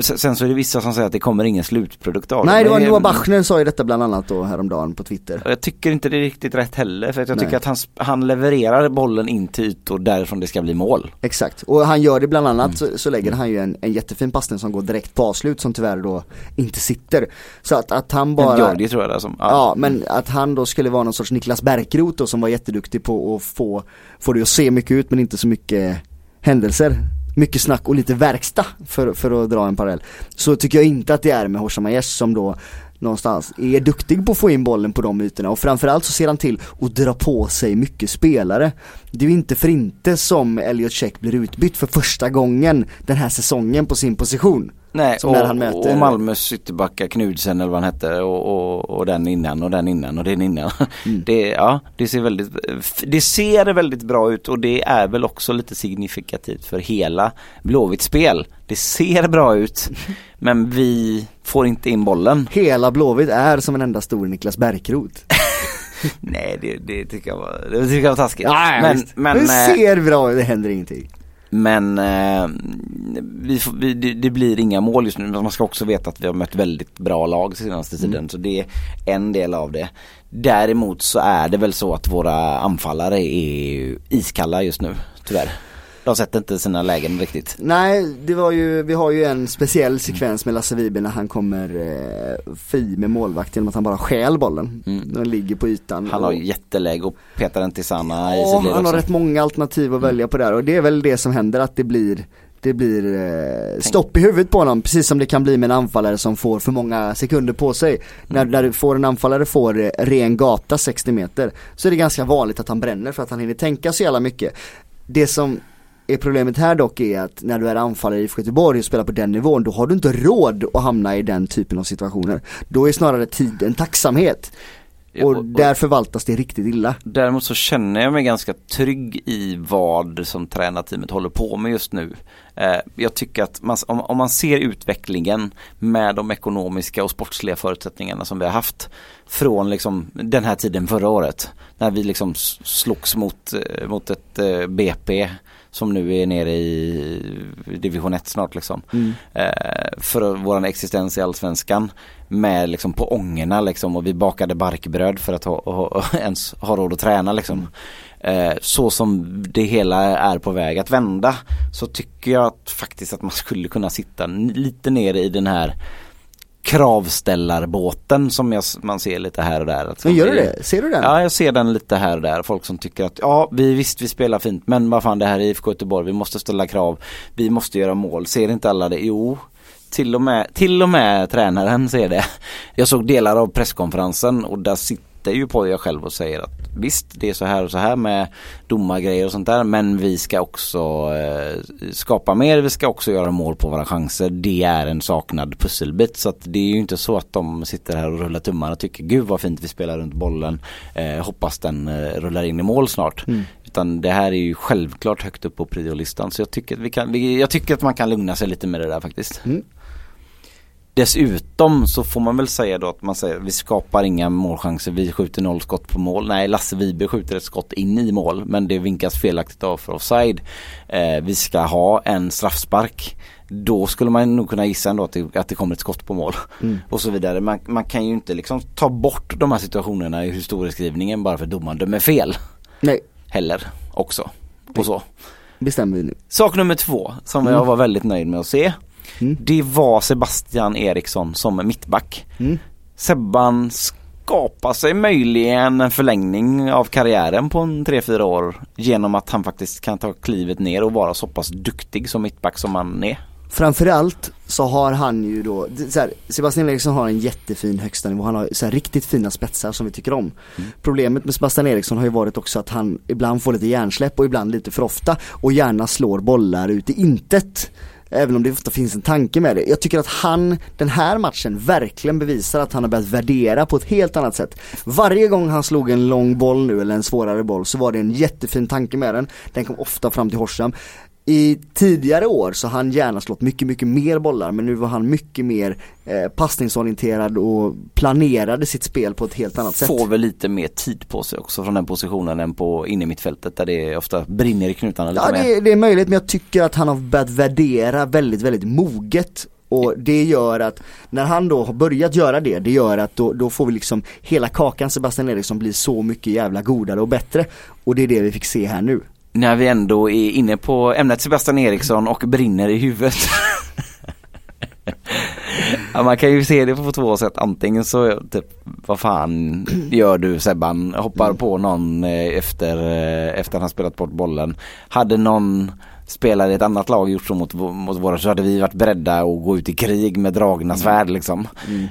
sen så är det vissa som säger att det kommer ingen slutprodukt av Nej det var Noah Bachner sa ju detta bland annat då häromdagen på Twitter. Jag tycker inte det är riktigt rätt heller för att jag Nej. tycker att han, han levererar bollen in till ytor därifrån det ska bli mål. Exakt, och han gör det bland annat Mm. så, så lägger han ju en, en jättefin passning som går direkt på avslut som tyvärr då inte sitter. Så att, att han bara. Jordi tror jag det är som. Ja, men att han då skulle vara någon sorts Niklas Bärkroth då som var jätteduktig på att få, få det att se mycket ut men inte så mycket händelser. Mycket snack och lite verkstad för, för att dra en parallell. Så tycker jag inte att det är med Hosham Majers som då någonstans är duktig på att få in bollen på de ytorna och framförallt så ser han till att dra på sig mycket spelare. Det är ju inte för inte som Elliot Check blir utbytt för första gången den här säsongen på sin position. Nej, Som och, när han möter- och Malmös ytterbackar Knudsen eller vad han hette och, och, och den innan och den innan och den innan. <laughs> Mm. Det, ja, det ser väldigt, det ser väldigt bra ut och det är väl också lite signifikativt för hela Blåvitt spel. Det ser bra ut <laughs> men vi får inte in bollen. Hela Blåvitt är som en enda stor Niklas Bärkroth. <laughs> Nej det, det tycker jag var, det tycker jag var taskigt. Ja, men, visst. men, det eh, ser bra ut, det händer ingenting. Men eh, vi får, vi, det, det blir inga mål just nu. Men man ska också veta att vi har mött väldigt bra lag senaste Mm. tiden. Så det är en del av det. Däremot så är det väl så att våra anfallare är iskalla just nu. Tyvärr. De sätter inte sina lägen riktigt. Nej, det var ju, vi har ju en speciell sekvens med Lasse Vibe när han kommer eh, fri med målvakt genom att han bara stjäl bollen. Mm. Den ligger på ytan. Han har och, jätteläge och petar den till Sanna i ja, sidled han har rätt många alternativ att välja på där och det är väl det som händer att det blir det blir eh, stopp i huvudet på honom, precis som det kan bli med en anfallare som får för många sekunder på sig. När, när du får en anfallare får eh, ren gata 60 meter så är det ganska vanligt att han bränner för att han hinner tänka så jävla mycket. Det som är problemet här dock är att när du är anfallare i IFK Göteborg och spelar på den nivån, då har du inte råd att hamna i den typen av situationer. Då är snarare tid en tacksamhet. Och och- och- där förvaltas det riktigt illa. Däremot så känner jag mig ganska trygg i vad som tränarteamet håller på med just nu. Eh, jag tycker att man, om, om man ser utvecklingen med de ekonomiska och sportsliga förutsättningarna som vi har haft från liksom den här tiden förra året. När vi liksom slogs mot, eh, mot ett eh, BP som nu är nere i division 1 snart liksom. Eh, för våran existens i allsvenskan med liksom på ångorna liksom och vi bakade barkbröd för att ha, ha, <laughs> ens ha råd att träna liksom. Eh, så som det hela är på väg att vända så tycker jag att faktiskt att man skulle kunna sitta lite nere i den här kravställarbåten som jag, man ser lite här och där. Att Men gör du det? Ser du den? Ja, jag ser den lite här och där. Folk som tycker att ja, vi visst vi spelar fint, men vad fan det här är IFK Göteborg, vi måste ställa krav, vi måste göra mål. Ser inte alla det? Jo, till och med, till och med tränaren ser det. Jag såg delar av presskonferensen och där sitter ju Poja själv och säger att visst det är så här och så här med domargrejer och sånt där men vi ska också eh, skapa mer, vi ska också göra mål på våra chanser. Det är en saknad pusselbit så att det är ju inte så att de sitter här och rullar tummarna och tycker gud vad fint vi spelar runt bollen. Eh, hoppas den eh, rullar in i mål snart. Utan det här är ju självklart högt upp på priolistan så jag tycker, att vi kan, jag tycker att man kan lugna sig lite med det där faktiskt. Mm. Dessutom så får man väl säga då att man säger vi skapar inga målchanser, vi skjuter noll skott på mål. Nej, Lasse Vibe skjuter ett skott in i mål men det vinkas felaktigt av för offside. Eh, vi ska ha en straffspark. Då skulle man nog kunna gissa ändå att det, att det kommer ett skott på mål. <laughs> Och så vidare. Man, man kan ju inte liksom ta bort de här situationerna i historieskrivningen bara för domaren dömer fel. Nej, Heller också. Och så. bestämmer vi nu. Sak nummer två som jag var väldigt nöjd med att se. Mm. Det var Sebastian Eriksson som mittback. Mm. Sebban skapar sig möjligen en förlängning av karriären på en 3-4 år genom att han faktiskt kan ta klivet ner och vara så pass duktig som mittback som han är. Framförallt så har han ju då, här, Sebastian Eriksson har en jättefin högsta nivå, han har så här, riktigt fina spetsar som vi tycker om. Problemet med Sebastian Eriksson har ju varit också att han ibland får lite hjärnsläpp och ibland lite för ofta och gärna slår bollar ut i intet. Även om det ofta finns en tanke med det. Jag tycker att han, den här matchen, verkligen bevisar att han har börjat värdera på ett helt annat sätt. Varje gång han slog en lång boll nu, eller en svårare boll, så var det en jättefin tanke med den. Den kom ofta fram till Horsham. I tidigare år så har han gärna slått mycket, mycket mer bollar men nu var han mycket mer eh, passningsorienterad och planerade sitt spel på ett helt annat sätt. Får väl lite mer tid på sig också från den positionen än på inne i mittfältet där det ofta brinner i knutarna lite Ja mer. det, är- det är möjligt men jag tycker att han har börjat värdera väldigt, väldigt moget och det gör att när han då har börjat göra det, det gör att då, då får vi liksom hela kakan Sebastian Eriksson blir så mycket jävla godare och bättre och det är det vi fick se här nu. När vi ändå är inne på ämnet Sebastian Eriksson och brinner i huvudet. <laughs> ja, man kan ju se det på två sätt. Antingen så typ, vad fan gör du Sebban? Hoppar på någon eh, efter, eh, efter han spelat bort bollen. Hade någon spelare i ett annat lag gjort så mot, mot våra så hade vi varit beredda att gå ut i krig med dragna svärd liksom.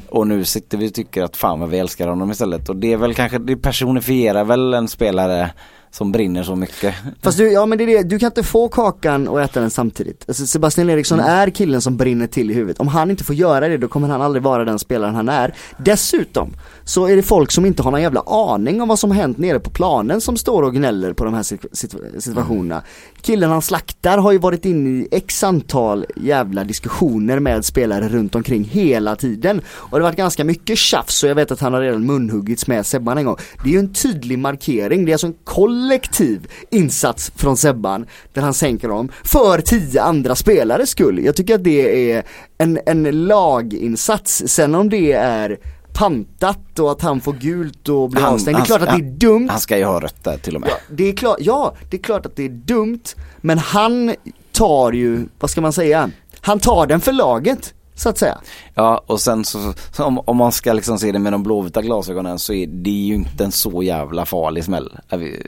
Och nu sitter vi och tycker att fan vad vi älskar honom istället. Och det är väl kanske, det personifierar väl en spelare som brinner så mycket. Fast du, ja men det är det, du kan inte få kakan och äta den samtidigt. Alltså Sebastian Eriksson är killen som brinner till i huvudet. Om han inte får göra det då kommer han aldrig vara den spelaren han är. Dessutom så är det folk som inte har någon jävla aning om vad som hänt nere på planen som står och gnäller på de här situ- situ- situationerna. Killen han slaktar har ju varit inne i x antal jävla diskussioner med spelare runt omkring hela tiden. Och det har varit ganska mycket tjafs och jag vet att han har redan munhuggits med Sebban en gång. Det är ju en tydlig markering, det är alltså en kollektiv insats från Sebban där han sänker dem för tio andra spelares skull. Jag tycker att det är en, en laginsats, sen om det är pantat och att han får gult och blir avstängd, det är klart att det är dumt. Han ska ju ha rött där till och med. Ja, det är klart, ja, det är klart att det är dumt, men han tar ju, vad ska man säga, han tar den för laget, så att säga. Ja och sen så, om, om man ska liksom se det med de blåvita glasögonen så är det ju inte en så jävla farlig smäll.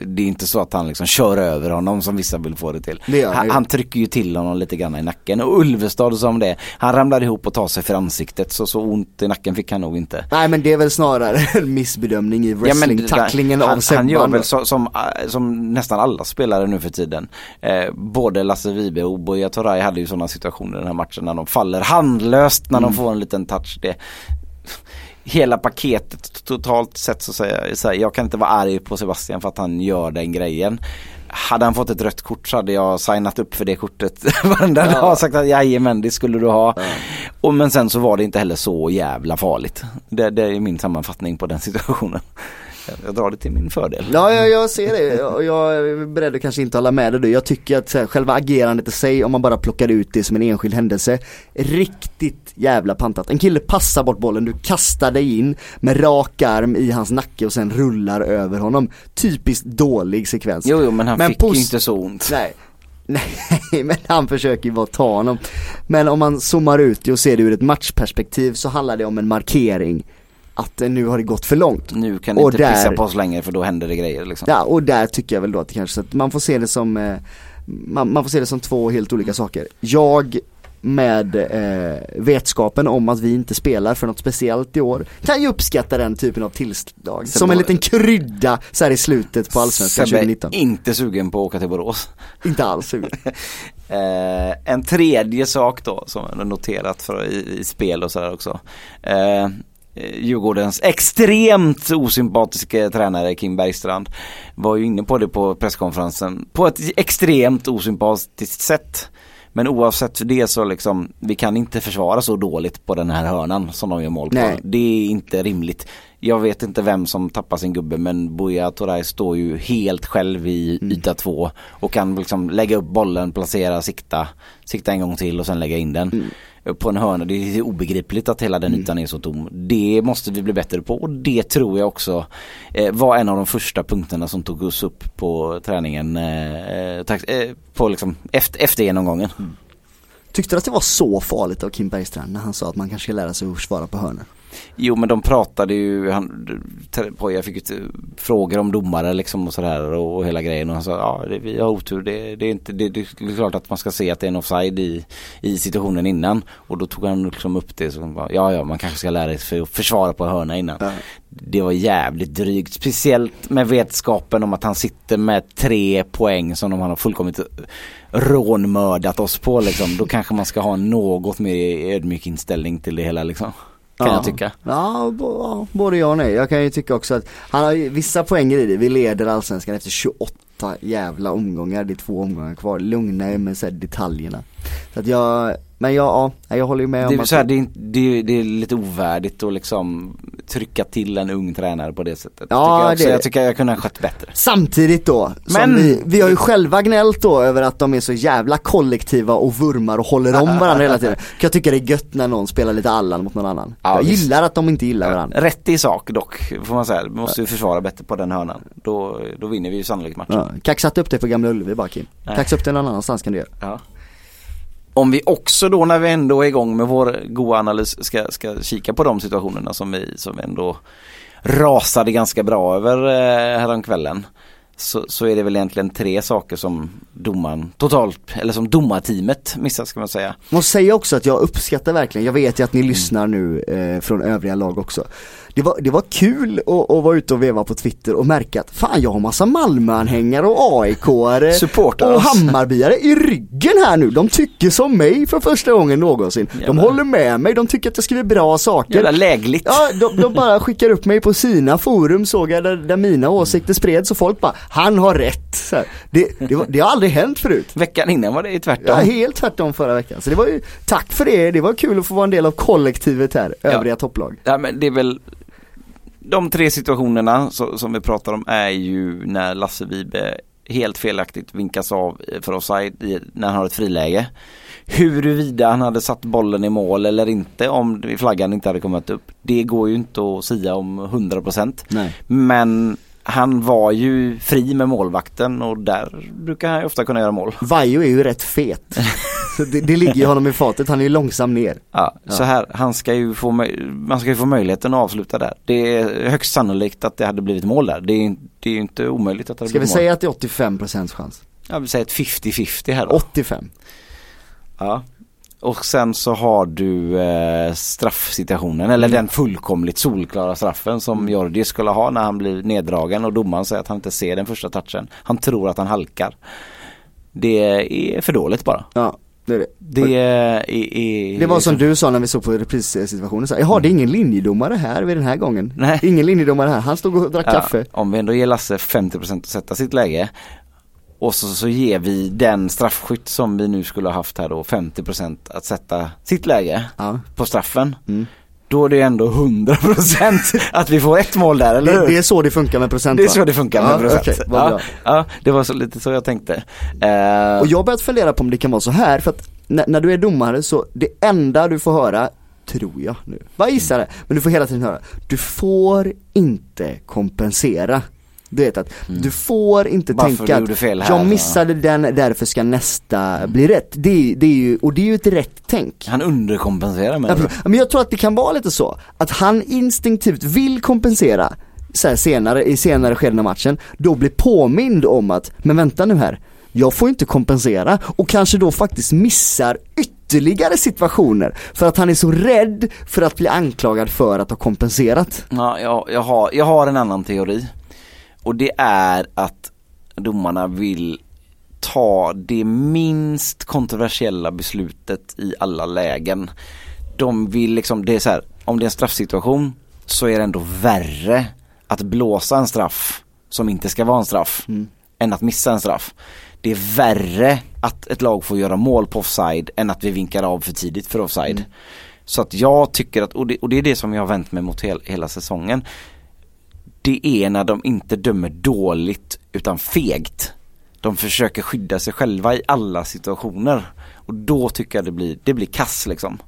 Det är inte så att han liksom kör över honom som vissa vill få det till. Det han han, trycker ju till honom lite grann i nacken och Ulvestad som det, han ramlade ihop och tar sig för ansiktet så så ont i nacken fick han nog inte. Nej men det är väl snarare <laughs> en missbedömning i wrestling-tacklingen han, av Sebban. Han gör väl så, som, äh, som nästan alla spelare nu för tiden. Eh, både Lasse Vibe och Buya Turay hade ju sådana situationer i den här matchen när de faller handlöst när Mm. de får en liten touch. Det, hela paketet totalt sett så säger jag, så här, jag kan inte vara arg på Sebastian för att han gör den grejen. Hade han fått ett rött kort så hade jag signat upp för det kortet <laughs> varenda Ja. dag och sagt att jajamän det skulle du ha. Och men sen så var det inte heller så jävla farligt. Det, det är min sammanfattning på den <laughs> situationen. Jag, drar det till min fördel. Ja, jag, jag ser det och jag är beredd att kanske inte hålla med dig. Jag tycker att här, själva agerandet i sig, om man bara plockar ut det som en enskild händelse, riktigt jävla pantat. En kille passar bort bollen, du kastar dig in med rak arm i hans nacke och sen rullar över honom. Typiskt dålig sekvens. Jo, jo men han fick pos- ju inte så ont. Nej. <laughs> Nej, men han försöker ju bara ta honom. Men om man zoomar ut och ser det ur ett matchperspektiv så handlar det om en markering. Att eh, nu har det gått för långt. Nu kan ni Och inte där- pissa på oss längre för då händer det grejer liksom. Ja, och där tycker jag väl då att det kanske, så att man får se det som, eh, man, man får se det som två helt olika saker. Jag med eh, vetskapen om att vi inte spelar för något speciellt i år kan ju uppskatta den typen av tillslag. Som en liten krydda så här i slutet på Allsvenskan Sebbe är 2019. inte sugen på att åka till Borås. <laughs> Inte alls sugen. <laughs> Eh, en tredje sak då som jag noterat för, i, i spel och sådär också. Eh, Djurgårdens extremt osympatiska tränare Kim Bergstrand var ju inne på det på presskonferensen på ett extremt osympatiskt sätt. Men oavsett det så liksom, vi kan inte försvara så dåligt på den här hörnan som de gör mål på. Nej. Det är inte rimligt. Jag vet inte vem som tappar sin gubbe men Buya Turay står ju helt själv i yta två och kan liksom lägga upp bollen, placera, sikta, sikta en gång till och sen lägga in den. På en hörna, det är obegripligt att hela den ytan är så tom. Det måste vi bli bättre på och det tror jag också eh, var en av de första punkterna som tog oss upp på träningen eh, eh, på liksom efter, efter genomgången. Tyckte du att det var så farligt av Kim Bergstrand när han sa att man kanske ska lära sig att svara på hörnor? Jo men de pratade ju, han, Poja fick ju frågor om domare liksom och sådär och, och hela grejen och han sa ja det, vi har otur det, det är inte, det, det är klart att man ska se att det är en offside i, i situationen innan och då tog han liksom upp det som bara, ja ja man kanske ska lära sig för att försvara på hörna innan. Ja. Det var jävligt drygt, speciellt med vetskapen om att han sitter med tre poäng som de har fullkomligt rånmördat oss på liksom. Då kanske man ska ha något mer ödmjuk inställning till det hela liksom. Kan ja. jag tycka. Ja, både ja och nej. Jag kan ju tycka också att han har vissa poänger i det. Vi leder allsvenskan efter 28 jävla omgångar. Det är två omgångar kvar. Lugna er med så detaljerna. Så att jag, men jag, ja, jag håller ju med Det om är, att så här, det, är, det, är, det är lite ovärdigt att liksom trycka till en ung tränare på det sättet. Ja, tycker jag, också. det- jag tycker jag kunde ha skött bättre. Samtidigt då, Men- vi, vi har ju själva gnällt då över att de är så jävla kollektiva och vurmar och håller om varandra hela tiden. Kan jag tycka det är gött när någon spelar lite Allan mot någon annan. Ja, jag visst. gillar att de inte gillar varandra. Rätt i sak dock, får man säga. Vi måste ju försvara bättre på den hörnan. Då, då vinner vi ju sannolikt matchen. Ja, kaxa upp dig på Gamla Ullevi bara Kim. Kaxa upp dig någon annanstans kan du göra. Ja. Om vi också då när vi ändå är igång med vår goa analys ska, ska kika på de situationerna som vi, som ändå rasade ganska bra över eh, häromkvällen. Så, så är det väl egentligen tre saker som domaren totalt, eller som domarteamet missar ska man säga. Man säger också att jag uppskattar verkligen, jag vet ju att ni lyssnar nu eh, från övriga lag också. Det var, det var kul att, att vara ute och veva på Twitter och märka att fan jag har massa Malmö-anhängare och AIK-are och. Hammarbyare i ryggen här nu. De tycker som mig för första gången någonsin. De Jävlar. håller med mig, de tycker att jag skriver bra saker. Jävla lägligt. Ja, de, de bara skickar upp mig på sina forum såg jag där, där mina åsikter spreds och folk bara, han har rätt. Det, det, var, det har aldrig hänt förut. Veckan innan var det tvärtom. Ja, helt tvärtom förra veckan. Så det var ju, tack för det, det var kul att få vara en del av kollektivet här, övriga topplag. Ja men det är väl De tre situationerna så, som vi pratar om är ju när Lasse Vibe helt felaktigt vinkas av för offside när han har ett friläge. Huruvida han hade satt bollen i mål eller inte om flaggan inte hade kommit upp. Det går ju inte att säga om 100% Nej. Men han var ju fri med målvakten och där brukar han ju ofta kunna göra mål. <laughs> Vajo är ju rätt fet. Så <laughs> det, det ligger ju honom i fatet, han är ju långsam ner. Ja, så här, han ska ju få, man ska ju få möjligheten att avsluta där. Det är högst sannolikt att det hade blivit mål där. Det är, det är ju inte omöjligt att det hade Ska vi mål. säga att det är 85% chans? Ja, vi säger ett 50-50 här då. 85. Ja. Och sen så har du eh, straffsituationen, eller den fullkomligt solklara straffen som Jordi skulle ha när han blir neddragen och domaren säger att han inte ser den första touchen. Han tror att han halkar. Det är för dåligt bara. Ja, det är det. Det är, är Det var som du sa när vi såg på reprissituationen, så här, jaha det är ingen linjedomare här vid den här gången. Nej. Ingen linjedomare här, han stod och drack kaffe. om vi ändå ger Lasse 50% att sätta sitt läge och så, så ger vi den straffskytt som vi nu skulle ha haft här då 50% att sätta sitt läge Ja. på straffen. Mm. Då är det ändå 100% <laughs> att vi får ett mål där, eller Det, hur? det är så det funkar med procent Det är va? så det funkar med ja, procent. vad ja, ja, det var så, lite så jag tänkte. Eh, Och jag har börjat fundera på om det kan vara så här för att när, när du är domare så det enda du får höra, tror jag nu, bara gissar det, men du får hela tiden höra, du får inte kompensera. Du vet att du får inte Varför tänka du gjorde fel att här, jag missade den, därför ska nästa bli rätt. Det, det är ju, och det är ju ett rätt tänk. han underkompenserar Ja, med precis. Men jag tror att det kan vara lite så, att han instinktivt vill kompensera så senare, i senare skeden av matchen, då blir påmind om att, men vänta nu här, jag får inte kompensera och kanske då faktiskt missar ytterligare situationer för att han är så rädd för att bli anklagad för att ha kompenserat. Ja, jag, jag, har, jag har en annan teori. Och det är att domarna vill ta det minst kontroversiella beslutet i alla lägen. De vill liksom, det är så här, om det är en straffsituation så är det ändå värre att blåsa en straff som inte ska vara en straff än att missa en straff. Det är värre att ett lag får göra mål på offside än att vi vinkar av för tidigt för offside. Så att jag tycker att, och det, och det är det som jag har vänt mig mot hel, hela säsongen. Det är när de inte dömer dåligt utan fegt. De försöker skydda sig själva i alla situationer. Och då tycker jag det blir, det blir kass liksom.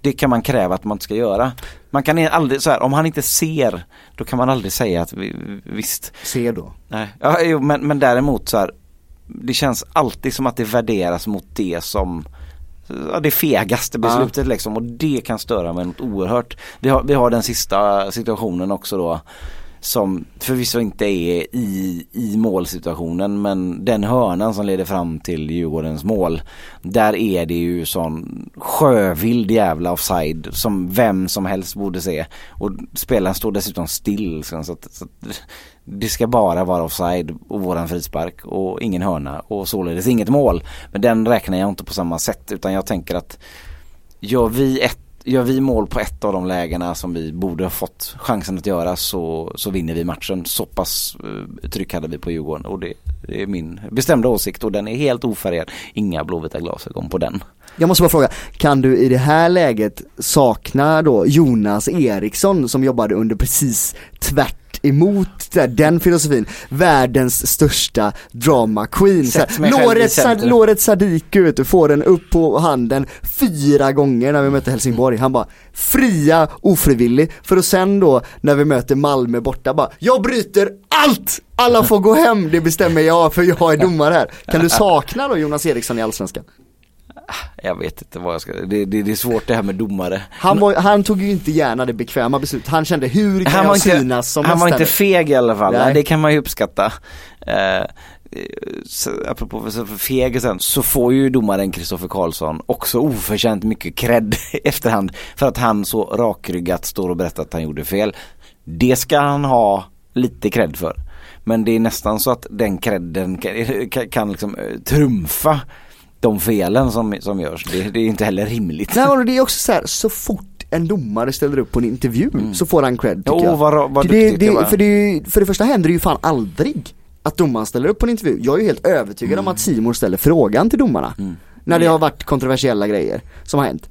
Det kan man kräva att man ska göra. Man kan aldrig, så här, om han inte ser, då kan man aldrig säga att vi, visst, Se då. Nej, ja, jo, men, men däremot så här, det känns alltid som att det värderas mot det som ja, det fegaste beslutet liksom och det kan störa mig något oerhört. Vi har, vi har den sista situationen också då som förvisso inte är i, i målsituationen men den hörnan som leder fram till Djurgårdens mål där är det ju sån sjövild jävla offside som vem som helst borde se och spelaren står dessutom still så att, så att det ska bara vara offside och våran frispark och ingen hörna och således inget mål. Men den räknar jag inte på samma sätt utan jag tänker att gör vi, ett, gör vi mål på ett av de lägena som vi borde ha fått chansen att göra så, så vinner vi matchen. Så pass eh, tryck hade vi på Djurgården och det, det är min bestämda åsikt och den är helt ofärgad. Inga blåvita glasögon på den. Jag måste bara fråga, kan du i det här läget sakna då Jonas Eriksson som jobbade under precis tvärt emot det, den filosofin, världens största drama queen. Här, Låret, Sadiku vet du, får den upp på handen fyra gånger när vi mötte Helsingborg. Han bara fria ofrivillig för att sen då när vi möter Malmö borta bara jag bryter allt! Alla får gå hem, det bestämmer jag för jag är domare här. Kan du sakna då Jonas Eriksson i Allsvenskan? Jag vet inte vad jag ska, det, det, det är svårt det här med domare. Han, var, han tog ju inte gärna det bekväma beslutet, han kände hur kan han jag inte, synas som han var inte feg i alla fall, Nej. det kan man ju uppskatta. Eh, så, apropå så för feg sen, så får ju domaren Kristoffer Karlsson också oförtjänt mycket cred <laughs> efterhand för att han så rakryggat står och berättar att han gjorde fel. Det ska han ha lite cred för. Men det är nästan så att den credden kan, kan, kan liksom eh, trumfa de felen som, som görs. Det, det är inte heller rimligt. Nej och det är också så här, så fort en domare ställer upp på en intervju så får han cred tycker Jo, jag. Mm. vad, vad För det, duktigt det, för, det, för det första händer det ju fan aldrig att domaren ställer upp på en intervju. Jag är ju helt övertygad om att Simon ställer frågan till domarna. När det har varit kontroversiella grejer som har hänt.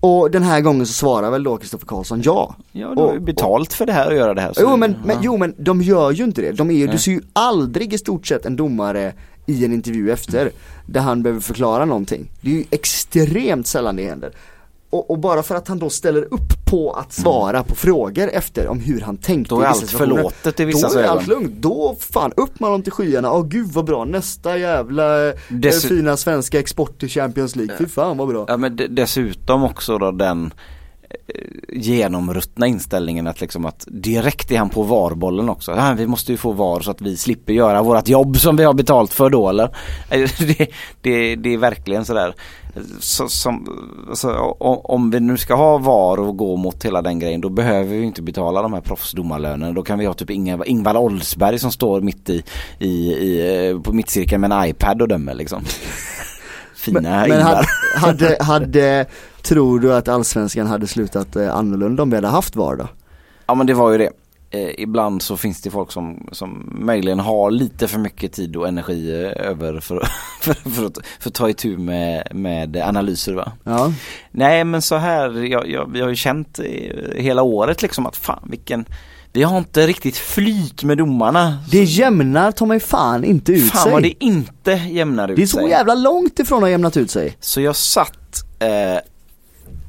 Och den här gången så svarar väl då Kristoffer Karlsson ja. Ja, du har ju Och- betalt för det här och göra det här. så- Jo men, men, jo men de gör ju inte det. De är ju, du ser ju aldrig i stort sett en domare i en intervju efter där han behöver förklara någonting. Det är ju extremt sällan det händer. Och, och bara för att han då ställer upp på att svara på frågor efter om hur han tänkte Då är allt förlåtet i vissa Då är ögon. allt lugnt, då fan upp med dem till skyarna, åh gud vad bra, nästa jävla eh, Dessu- fina svenska export till Champions League, fy fan vad bra. Ja men de- dessutom också då den genomruttna inställningen att liksom att direkt är han på VAR-bollen också. Ja, vi måste ju få VAR så att vi slipper göra vårat jobb som vi har betalt för då eller? Eh, <laughs> Det, det, det är verkligen sådär. Så, som, alltså, om, vi nu ska ha VAR och gå mot hela den grejen då behöver vi inte betala de här proffsdomarlönerna. Då kan vi ha typ Ingvar, Ingvar Oldsberg som står mitt i, i, i eh, på mittcirkeln med en iPad och dömer liksom. <laughs> Fina Men, men hade, hade, hade, tror du att allsvenskan hade slutat eh, annorlunda om vi hade haft VAR då? Ja men det var ju det. Eh, ibland så finns det folk som, som möjligen har lite för mycket tid och energi eh, över för, <laughs> för, för, att, för att ta itu med, med analyser va. Ja. Nej men så här, jag, jag, vi har ju känt eh, hela året liksom att fan vilken vi har inte riktigt flyt med domarna. Det jämnar ta mig fan inte ut Fan sig. vad det inte jämnar ut det är så sig. jävla långt ifrån att ha jämnat ut sig. Så jag satt eh,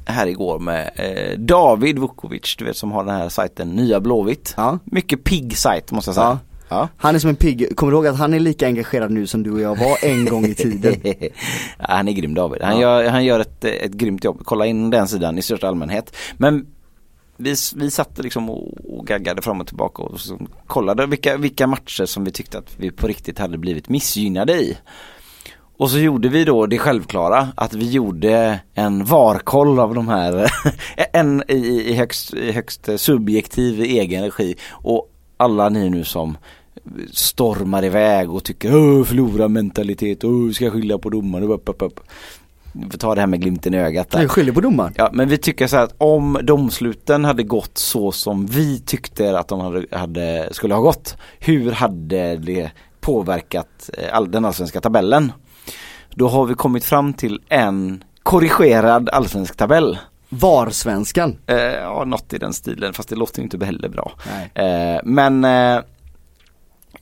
här igår med eh, David Vukovic, du vet som har den här sajten Nya Blåvitt. Ja. Mycket pigg sajt måste jag säga. Ja. Han är som en pigg, kommer du ihåg att han är lika engagerad nu som du och jag var en gång i tiden? <laughs> ja, han är grym David. Han, gör, han gör ett, ett grymt jobb. Kolla in den sidan i största allmänhet. Men vi, vi satt liksom och, och gaggade fram och tillbaka och kollade vilka, vilka matcher som vi tyckte att vi på riktigt hade blivit missgynnade i. Och så gjorde vi då det självklara att vi gjorde en varkoll av de här, <laughs> en i, i, högst, i högst subjektiv egen regi och alla ni nu som stormar iväg och tycker Åh, förlora mentalitet, Åh, ska jag skylla på domaren, upp, upp, upp. Vi får ta det här med glimten i ögat där. Jag skyller på domaren. Ja men vi tycker så här att om domsluten hade gått så som vi tyckte att de hade, hade, skulle ha gått Hur hade det påverkat eh, all, den allsvenska tabellen? Då har vi kommit fram till en korrigerad allsvensk tabell. VAR-svenskan. Eh, ja, något i den stilen fast det låter ju inte heller bra. Eh, men eh,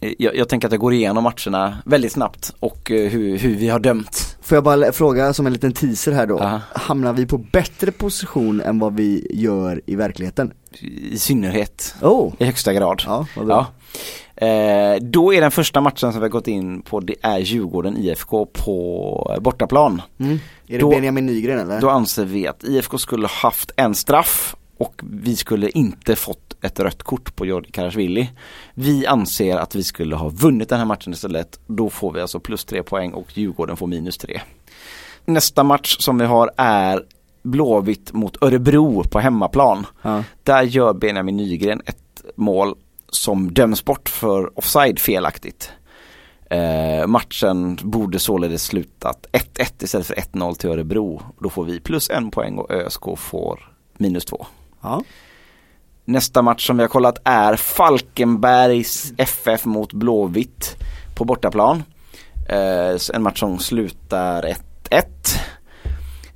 jag, jag tänker att jag går igenom matcherna väldigt snabbt och eh, hur, hur vi har dömt. Får jag bara fråga som en liten teaser här då. Ja. Hamnar vi på bättre position än vad vi gör i verkligheten? I synnerhet. Oh! I högsta grad. Ja, vad bra. Ja. Eh, då är den första matchen som vi har gått in på, det är Djurgården IFK på bortaplan. Mm. Är det Då- Benjamin Nygren eller? Då anser vi att IFK skulle ha haft en straff och vi skulle inte fått ett rött kort på Jordi Karasvili. Vi anser att vi skulle ha vunnit den här matchen istället. Då får vi alltså plus tre poäng och Djurgården får minus tre. Nästa match som vi har är Blåvitt mot Örebro på hemmaplan. Ja. Där gör Benjamin Nygren ett mål som döms bort för offside felaktigt. Eh, matchen borde således slutat 1-1 istället för 1-0 till Örebro. Då får vi plus en poäng och ÖSK får minus två. Ja. Nästa match som vi har kollat är Falkenbergs FF mot Blåvitt på bortaplan. Eh, en match som slutar 1-1.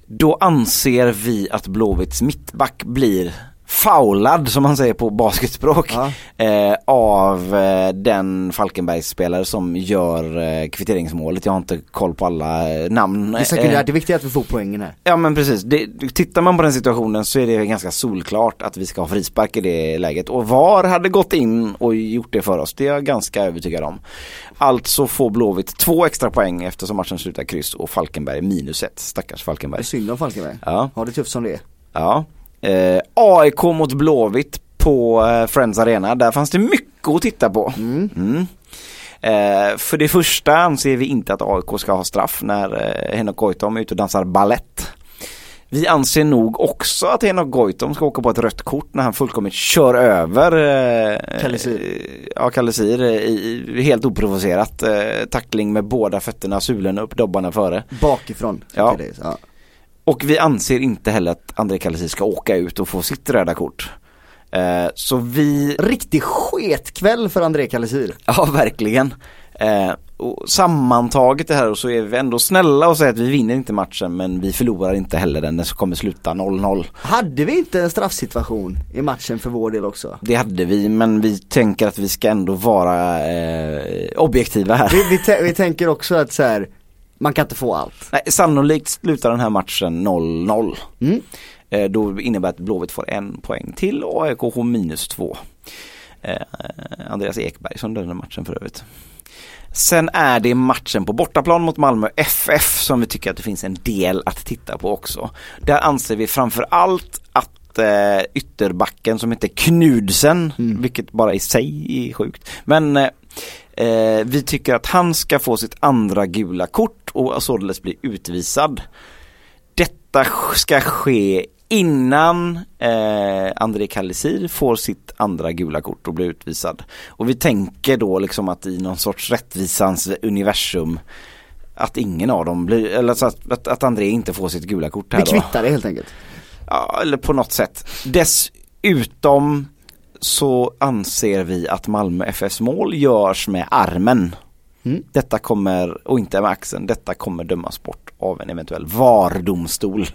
Då anser vi att Blåvitts mittback blir foulad som man säger på basketspråk Ja. eh, av eh, den Falkenbergsspelare som gör eh, kvitteringsmålet. Jag har inte koll på alla eh, namn. Det är säkert det viktiga att vi får poängen här. Ja men precis, det, tittar man på den situationen så är det ganska solklart att vi ska ha frispark i det läget och VAR hade gått in och gjort det för oss, det är jag ganska övertygad om. Alltså får Blåvitt två extra poäng eftersom matchen slutar kryss och Falkenberg minus ett, stackars Det Falkenberg. är synd om Falkenberg. Ja, Har det tufft som det är. ja. Eh, AIK mot Blåvitt på eh, Friends Arena, där fanns det mycket att titta på. Mm. Mm. Eh, för det första anser vi inte att AIK ska ha straff när eh, Henok Goitom är ute och dansar ballett. Vi anser nog också att Henok Goitom ska åka på ett rött kort när han fullkomligt kör över eh, Kalle Sir. eh, Ja, eh, i, i, helt oprovocerat. Eh, tackling med båda fötterna, sulen upp, dobbarna före. Bakifrån. Ja. det. Ja. Och vi anser inte heller att André Kalle Sir ska åka ut och få sitt röda kort. Eh, så vi Riktig sketkväll för André Kalesir. Ja, verkligen. Eh, och sammantaget det här så är vi ändå snälla och säger att vi vinner inte matchen men vi förlorar inte heller den. Den kommer sluta 0-0. Hade vi inte en straffsituation i matchen för vår del också? Det hade vi men vi tänker att vi ska ändå vara eh, objektiva här. Vi, vi, vi tänker också att så här, man kan inte få allt. Nej, sannolikt slutar den här matchen 0-0. Mm. Eh, då innebär att Blåvitt får en poäng till och AIK får minus två. Eh, Andreas Ekberg som dömde matchen för övrigt. Sen är det matchen på bortaplan mot Malmö FF som vi tycker att det finns en del att titta på också. Där anser vi framför allt att eh, ytterbacken som heter Knudsen, vilket bara i sig är sjukt. Men eh, vi tycker att han ska få sitt andra gula kort och således bli utvisad. Detta ska ske innan eh, André Kallisir får sitt andra gula kort och blir utvisad. Och vi tänker då liksom att i någon sorts rättvisans universum att ingen av dem blir, eller att, att, att André inte får sitt gula kort här Vi då. kvittar det helt enkelt. Ja, eller på något sätt. Dessutom så anser vi att Malmö FFs mål görs med armen. Mm. Detta kommer, och inte med axeln, detta kommer dömas bort av en eventuell VAR-domstol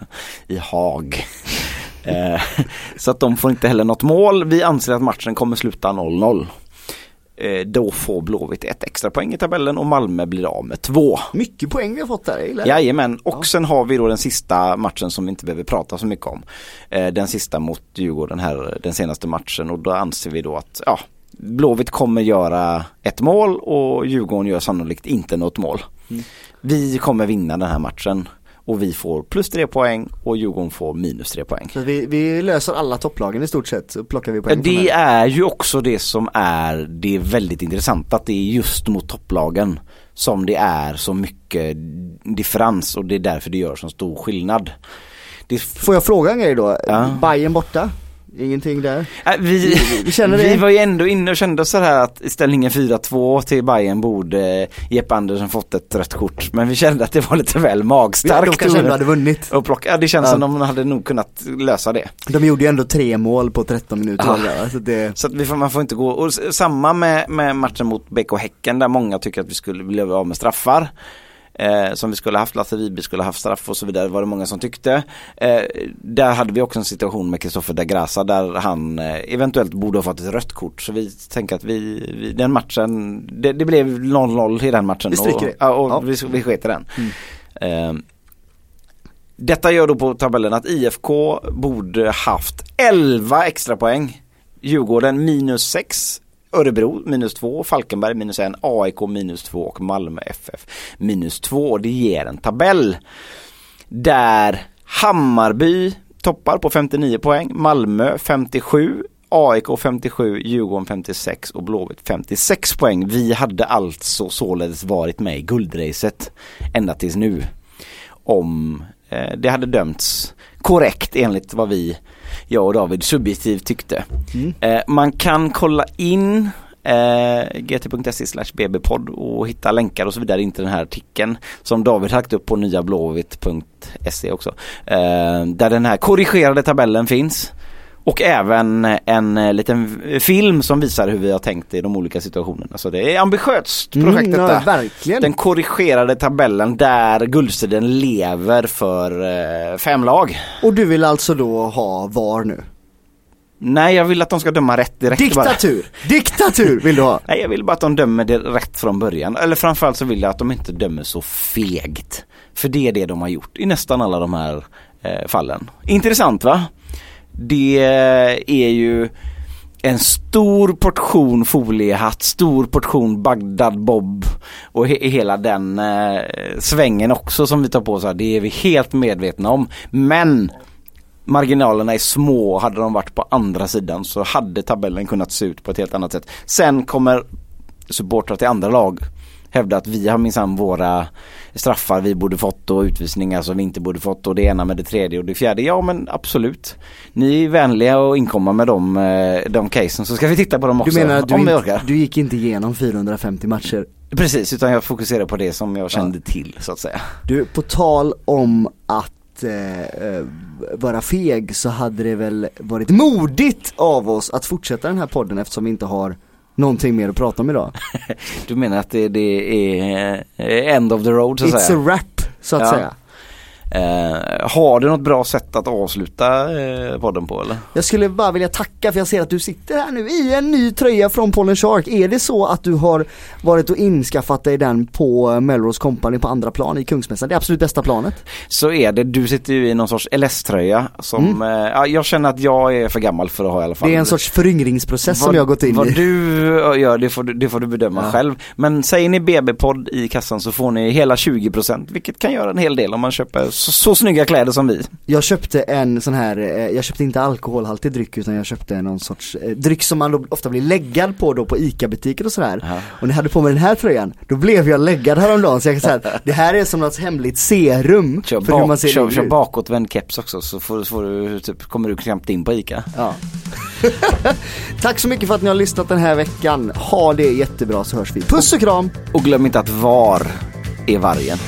i Haag. <laughs> Eh, så att de får inte heller något mål. Vi anser att matchen kommer sluta 0-0. Eh, Då får Blåvitt ett extra poäng i tabellen och Malmö blir av med två. Mycket poäng vi har fått där, gillar. Jajamän, och Ja. sen har vi då den sista matchen som vi inte behöver prata så mycket om. Eh, den sista mot Djurgården här, den senaste matchen och då anser vi då att ja, Blåvitt kommer göra ett mål och Djurgården gör sannolikt inte något mål. Mm. Vi kommer vinna den här matchen och vi får plus tre poäng och Djurgården får minus tre poäng. Så vi, vi löser alla topplagen i stort sett, så plockar vi poäng Det är ju också det som är det väldigt intressant att det är just mot topplagen som det är så mycket differens och det är därför det gör så stor skillnad. Det, Får jag fråga en grej då? Ja. Bayern borta? Ingenting där? Äh, vi, vi var ju ändå inne och kände så här att i ställningen 4-2 till Bayern borde Jeppe Andersson fått ett rött kort. Men vi kände att det var lite väl De magstarkt. kanske ändå hade vunnit. och plocka, ja, det känns Ja. som de hade nog kunnat lösa det. De gjorde ju ändå tre mål på 13 minuter. Ja. va? Så det, Så får, man får inte gå, och samma med, med matchen mot BK Häcken där många tycker att vi skulle bli av med straffar. Eh, som vi skulle haft, Lasse Vibe skulle haft straff och så vidare var det många som tyckte. Eh, där hade vi också en situation med Kristoffer da Grasa där han eh, eventuellt borde ha fått ett rött kort. Så vi tänker att vi, vi den matchen, det, det blev 0-0 i den matchen. Vi stryker och, det. Ja, och Ja. vi, vi sket den. Eh, detta gör då på tabellen att IFK borde haft 11 extra poäng. Djurgården minus 6. Örebro minus 2, Falkenberg minus 1, AIK minus 2 och Malmö FF minus 2. Det ger en tabell där Hammarby toppar på 59 poäng, Malmö 57, AIK 57, Djurgården 56 och Blåvitt 56 poäng. Vi hade alltså således varit med i guldracet ända tills nu. Om eh, det hade dömts korrekt enligt vad vi, jag och David subjektivt tyckte. Eh, man kan kolla in eh, gt.se bbpodd och hitta länkar och så vidare in till den här artikeln som David lagt upp på nyablåvitt.se också. Eh, där den här korrigerade tabellen finns. Och även en eh, liten film som visar hur vi har tänkt i de olika situationerna. Så det är ambitiöst projekt Mm, ja, verkligen. Den korrigerade tabellen där guldstriden lever för eh, fem lag. Och du vill alltså då ha VAR nu? Nej, jag vill att de ska döma rätt direkt bara. Diktatur! Diktatur vill du ha! <laughs> Nej, jag vill bara att de dömer det rätt från början. Eller framförallt så vill jag att de inte dömer så fegt. För det är det de har gjort i nästan alla de här eh, fallen. Intressant va? Det är ju en stor portion foliehatt, stor portion Bagdad Bob och he- hela den eh, svängen också som vi tar på oss här. Det är vi helt medvetna om. Men marginalerna är små. Hade de varit på andra sidan så hade tabellen kunnat se ut på ett helt annat sätt. Sen kommer supportrar till andra lag hävda att vi har minsann våra straffar vi borde fått och utvisningar som vi inte borde fått och det ena med det tredje och det fjärde. Ja men absolut. Ni är vänliga och inkomma med de, eh, de casen så ska vi titta på dem Du också. menar att du, inte, du gick inte igenom 450 matcher? Precis, utan jag fokuserar på det som jag kände till så att säga. Du, på tal om att eh, eh, vara feg så hade det väl varit modigt av oss att fortsätta den här podden eftersom vi inte har någonting mer att prata om idag. <laughs> Du menar att det, det är eh, end of the road så att It's säga? a wrap, så att Ja. säga. Eh, har du något bra sätt att avsluta eh, podden på eller? Jag skulle bara vilja tacka för jag ser att du sitter här nu i en ny tröja från Pollen Shark. Är det så att du har varit och inskaffat dig den på Melrose Company på andra plan i Kungsmässan? Det absolut bästa planet. Så är det, du sitter ju i någon sorts LS-tröja som, eh, ja, jag känner att jag är för gammal för att ha i alla fall. Mm. Det är en sorts föryngringsprocess som Vad- jag har gått in Vad i. du gör det får du, det får du bedöma Ja. själv. Men säger ni BB-podd i kassan så får ni hela 20% vilket kan göra en hel del om man köper så, så snygga kläder som vi. Jag köpte en sån här, eh, jag köpte inte alkoholhaltig dryck utan jag köpte någon sorts eh, dryck som man då ofta blir läggad på då på ICA-butiker och sådär. Ja. Och när jag hade på mig den här tröjan, då blev jag läggad häromdagen så jag kan säga att <laughs> det här är som något hemligt serum Kör, för hur man bak, ser kör, kör bakåtvänd keps också så får, får du, typ, kommer du knappt in på ICA. Ja. <laughs> Tack så mycket för att ni har lyssnat den här veckan. Ha det jättebra så hörs vi. Puss och kram! Och glöm inte att VAR är vargen.